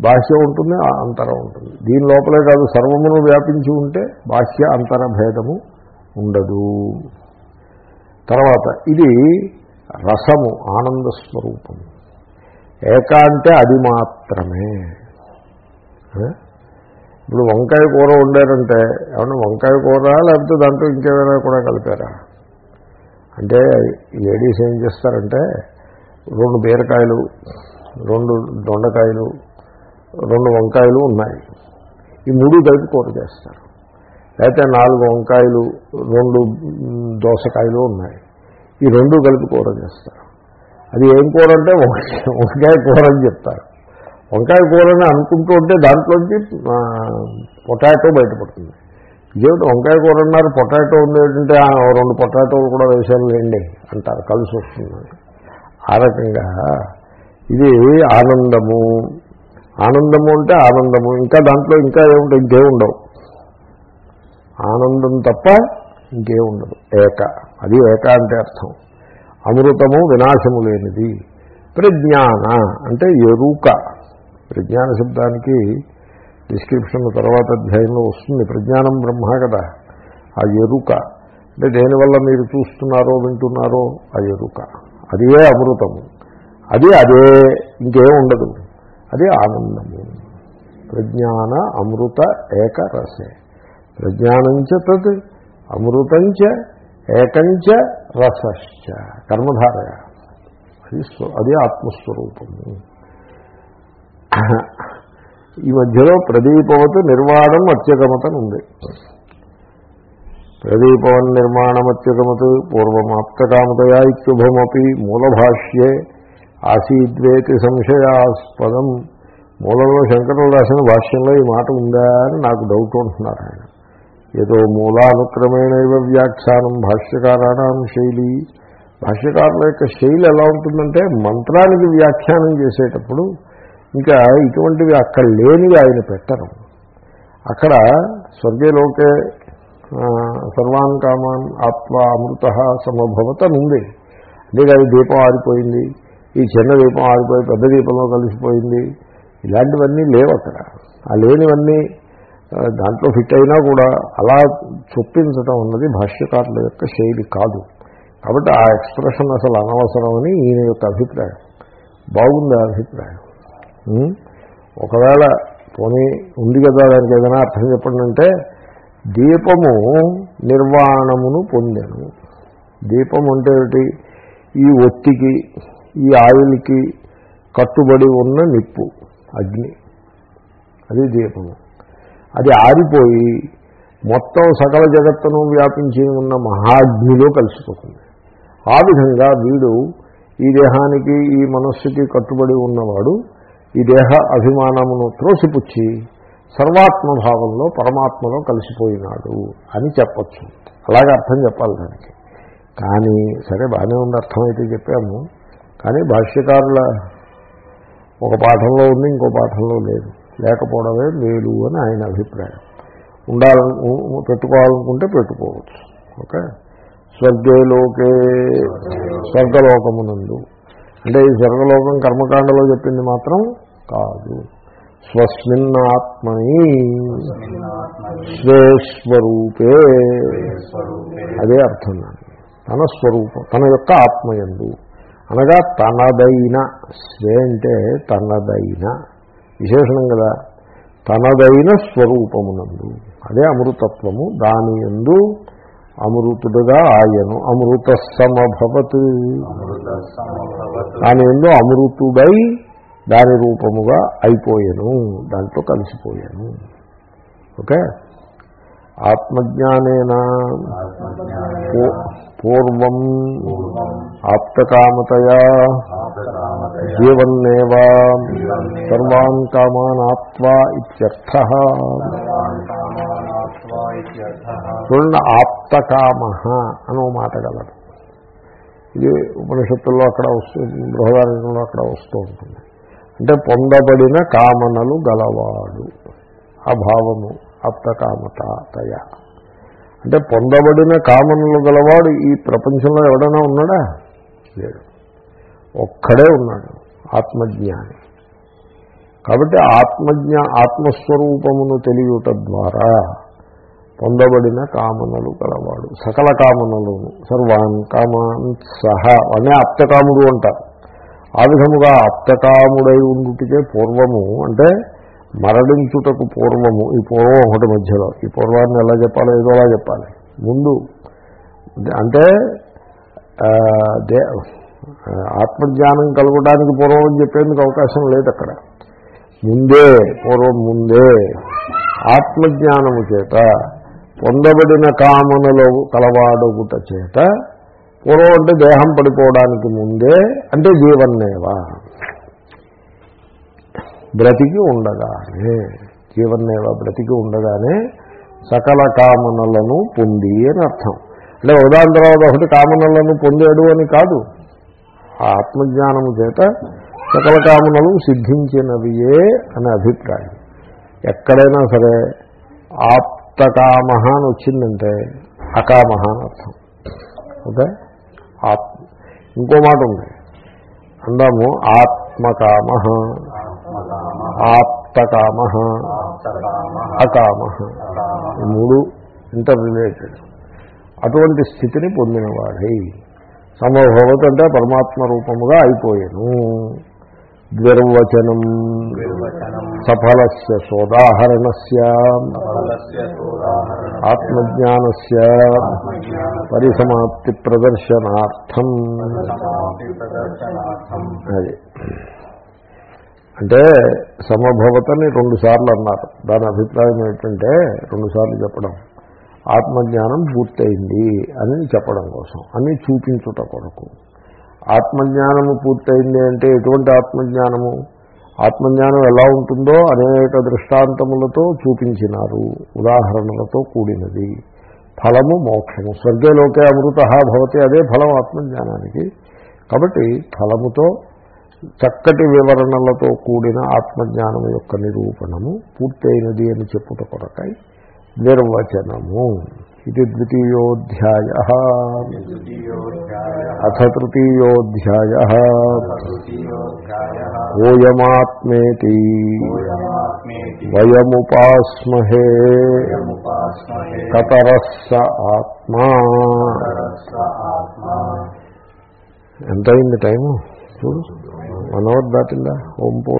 బాహ్య ఉంటుంది అంతరం ఉంటుంది. దీని లోపలే కాదు సర్వమును వ్యాపించి ఉంటే బాహ్య అంతర భేదము ఉండదు. తర్వాత ఇది రసము ఆనంద స్వరూపము ఏక అంటే అది మాత్రమే. ఇప్పుడు వంకాయ కూర వండారంటే ఏమన్నా వంకాయ కూర లేకపోతే దాంట్లో ఇంకేమైనా కూడా కలిపారా? అంటే లేడీస్ ఏం చేస్తారంటే రెండు బీరకాయలు రెండు దొండకాయలు రెండు వంకాయలు ఉన్నాయి. ఈ మూడు కలిపి కూర చేస్తారు. లేకపోతే నాలుగు వంకాయలు రెండు దోసకాయలు ఉన్నాయి. ఈ రెండు కలిపి కూర చేస్తారు. అది ఏం కూర అంటే వంకాయ కూర అని చెప్తారు. వంకాయ కూరని అనుకుంటూ ఉంటే దాంట్లోంచి పొటాటో బయటపడుతుంది. ఇదేమిటి వంకాయ కూర అన్నారు? పొటాటో ఉంది ఏంటంటే రెండు పొటాటోలు కూడా వేసాను లేండి అంటారు. కలిసి వస్తుంది ఆ రకంగా ఇది ఆనందము. ఆనందము అంటే ఆనందము. ఇంకా దాంట్లో ఇంకా ఏముంటే ఇంకేముండవు. ఉండవు ఆనందం తప్ప ఇంకే ఉండదు. ఏక. అది ఏక అంటే అర్థం. అమృతము వినాశము లేనిది. ప్రజ్ఞాన అంటే ఎరుక. ప్రజ్ఞాన శబ్దానికి డిస్క్రిప్షన్ తర్వాత అధ్యాయంలో వస్తుంది. ప్రజ్ఞానం బ్రహ్మ కదా. ఆ ఎరుక. అంటే దేనివల్ల మీరు చూస్తున్నారో వింటున్నారో ఆ ఎరుక. అదే అమృతము. అది అదే. ఇంకేం ఉండదు. అది ఆనందము. ప్రజ్ఞాన అమృత ఏకరసే ప్రజ్ఞానంచ తత్ అమృతంచ ఏకంచ రసశ్చ. కర్మధారయ. అది అది ఆత్మస్వరూపము. ఈ మధ్యలో ప్రదీపవత్ నిర్వాణం అత్యగమతం ఉంది. ప్రదీపవన్ నిర్మాణమత్యగమత్ పూర్వమాప్తకామతయా ఇత్యుభమపి మూలభాష్యే ఆసీద్వేతి సంశయాస్పదం. మూలంలో శంకరులు రాసిన భాష్యంలో ఈ మాట ఉందా అని నాకు డౌట్ ఉంటున్నారు ఆయన. ఏదో మూలానుక్రమేణ వ్యాఖ్యానం భాష్యకారాణం శైలి. భాష్యకారుల యొక్క శైలి ఎలా ఉంటుందంటే మంత్రానికి వ్యాఖ్యానం చేసేటప్పుడు ఇంకా ఇటువంటివి అక్కడ లేనివి ఆయన పెట్టరు. అక్కడ స్వర్గలోకే సర్వాన్ కామాన్ ఆత్మ అమృత సమభవత ఉంది. అంతేకాదు దీపం ఆరిపోయింది. ఈ చిన్న దీపం ఆరిపోయి పెద్ద దీపంలో కలిసిపోయింది. ఇలాంటివన్నీ లేవు అక్కడ. ఆ లేనివన్నీ దాంట్లో ఫిట్ అయినా కూడా అలా చొప్పించడం అన్నది భాష్యకారుల యొక్క శైలి కాదు. కాబట్టి ఆ ఎక్స్ప్రెషన్ అసలు అనవసరమని ఈయన యొక్క అభిప్రాయం. బాగుంది ఆ అభిప్రాయం. ఒకవేళ పోనీ ఉంది కదా దానికి ఏదైనా అర్థం చెప్పండి అంటే దీపము నిర్వాణమును పొందాను. దీపం అంటే ఏమిటి? ఈ ఒత్తికి ఈ ఆయిల్కి కట్టుబడి ఉన్న నిప్పు అగ్ని. అది దీపము. అది ఆరిపోయి మొత్తం సకల జగత్తును వ్యాపించి ఉన్న మహాగ్నిలో కలిసిపోతుంది. ఆ విధంగా వీడు ఈ దేహానికి ఈ మనస్సుకి కట్టుబడి ఉన్నవాడు ఈ దేహ అభిమానమును త్రోసిపుచ్చి సర్వాత్మభావంలో పరమాత్మలో కలిసిపోయినాడు అని చెప్పచ్చు. అలాగే అర్థం చెప్పాలి దానికి. కానీ సరే బాగానే ఉంది అర్థమైతే చెప్పాము. కానీ భాష్యకారుల ఒక పాఠంలో ఉంది ఇంకో పాఠంలో లేదు. లేకపోవడమే మేలు అని ఆయన అభిప్రాయం. ఉండాలను పెట్టుకోవాలనుకుంటే పెట్టుకోవచ్చు. ఓకే? స్వర్గేలోకే స్వర్గలోకమునందు. అంటే ఈ స్వర్గలోకం కర్మకాండలో చెప్పింది మాత్రం కాదు. స్వస్మిన్నాత్మని స్వేస్వరూపే అదే అర్థం తన స్వరూపం తన యొక్క ఆత్మయందు. అనగా తనదైన స్వే అంటే తనదైన. విశేషణం కదా. తనదైన స్వరూపమునందు. అదే అమృతత్వము. దాని ఎందు అమృతుడుగా ఆయను. అమృత సమభవత్ దాని ఎందు అమృతుడై దాని రూపముగా అయిపోయాను. దాంట్లో కలిసిపోయాను. ఓకే? ఆత్మజ్ఞానేన? పూర్వం ఆప్తకామతయా జీవన్నేవా సర్వాన్ కామాన్ ఆప్వా ఇత్యర్థ చూడండి ఆప్తకామ అని మాట గలదు ఇది ఉపనిషత్తుల్లో అక్కడ వస్తుంది బృహదారంలో అక్కడ వస్తూ ఉంటుంది. అంటే పొందబడిన కామనలు గలవాడు. ఆ భావము ఆప్తకామత తయ అంటే పొందబడిన కామనలు గలవాడు ఈ ప్రపంచంలో ఎవడైనా ఉన్నాడా? లేడు. ఒక్కడే ఉన్నాడు ఆత్మజ్ఞాని. కాబట్టి ఆత్మజ్ఞ ఆత్మస్వరూపమును తెలియట ద్వారా పొందబడిన కామనలు గలవాడు సకల కామనలును సర్వాన్ కామాన్ సహా అనే ఆప్తకాముడు అంటారు. ఆ విధముగా ఆప్తకాముడై ఉండుటికే పూర్వము అంటే మరణించుటకు పూర్వము ఈ పూర్వం ఒకటి మధ్యలో. ఈ పూర్వాన్ని ఎలా చెప్పాలో ఏదో అలా చెప్పాలి. ముందు అంటే దే ఆత్మజ్ఞానం కలగడానికి పూర్వం అని చెప్పేందుకు అవకాశం లేదు అక్కడ. ముందే పూర్వం ముందే ఆత్మజ్ఞానము చేత పొందబడిన కామనలో కలవాడుగుట చేత పూర్వం అంటే దేహం పడిపోవడానికి ముందే అంటే జీవన్నేవా? బ్రతికి ఉండగానే జీవన్నేవ బ్రతికి ఉండగానే సకల కామనలను పొంది అని అర్థం. అంటే ఉదాహరణ తర్వాత ఒకటి కామనలను పొందాడు అని కాదు. ఆ ఆత్మజ్ఞానము చేత సకల కామనలు సిద్ధించినవియే అనే అభిప్రాయం. ఎక్కడైనా సరే ఆప్తకామ అని వచ్చిందంటే అకామ అని అర్థం. ఓకే? ఆత్ ఇంకో మాట ఉంది. అందాము ఆత్మకామ ఆప్తకామ. అకామ. మూడు ఇంటర్ రిలేటెడ్ అటువంటి స్థితిని పొందినవాడై సమభవత్ అంటే పరమాత్మ రూపముగా అయిపోయాను. ద్విర్వచనం. సఫలస్య సోదాహరణస్య. ఆత్మజ్ఞానస్య. పరిసమాప్తి ప్రదర్శనార్థం. అది. అంటే సమభవతని రెండుసార్లు అన్నారు. దాని అభిప్రాయం ఏంటంటే రెండుసార్లు చెప్పడం. ఆత్మజ్ఞానం పూర్తయింది అని చెప్పడం కోసం అని చూపించుట కొరకు. ఆత్మజ్ఞానము పూర్తయింది అంటే ఎటువంటి ఆత్మజ్ఞానము? ఆత్మజ్ఞానం ఎలా ఉంటుందో అనేక దృష్టాంతములతో చూపించినారు ఉదాహరణలతో కూడినది. ఫలము మోక్షము. స్వర్గలోకే అమృత భవతి అదే ఫలం ఆత్మజ్ఞానానికి. కాబట్టి ఫలముతో చక్కటి వివరణలతో కూడిన ఆత్మజ్ఞానం యొక్క నిరూపణము పూర్తయినది అని చెప్పుట కొరకాయి నిర్వచనము. ఇది ద్వితీయోధ్యాయ. అథ తృతీయోధ్యాయ. ఓయమాత్మేతి. వయముపాస్మహే. కతరస్స ఆత్మా. ఎంతైంది టైము? చూడు. వన్ అవర్ దాటిందా? ఓం పూ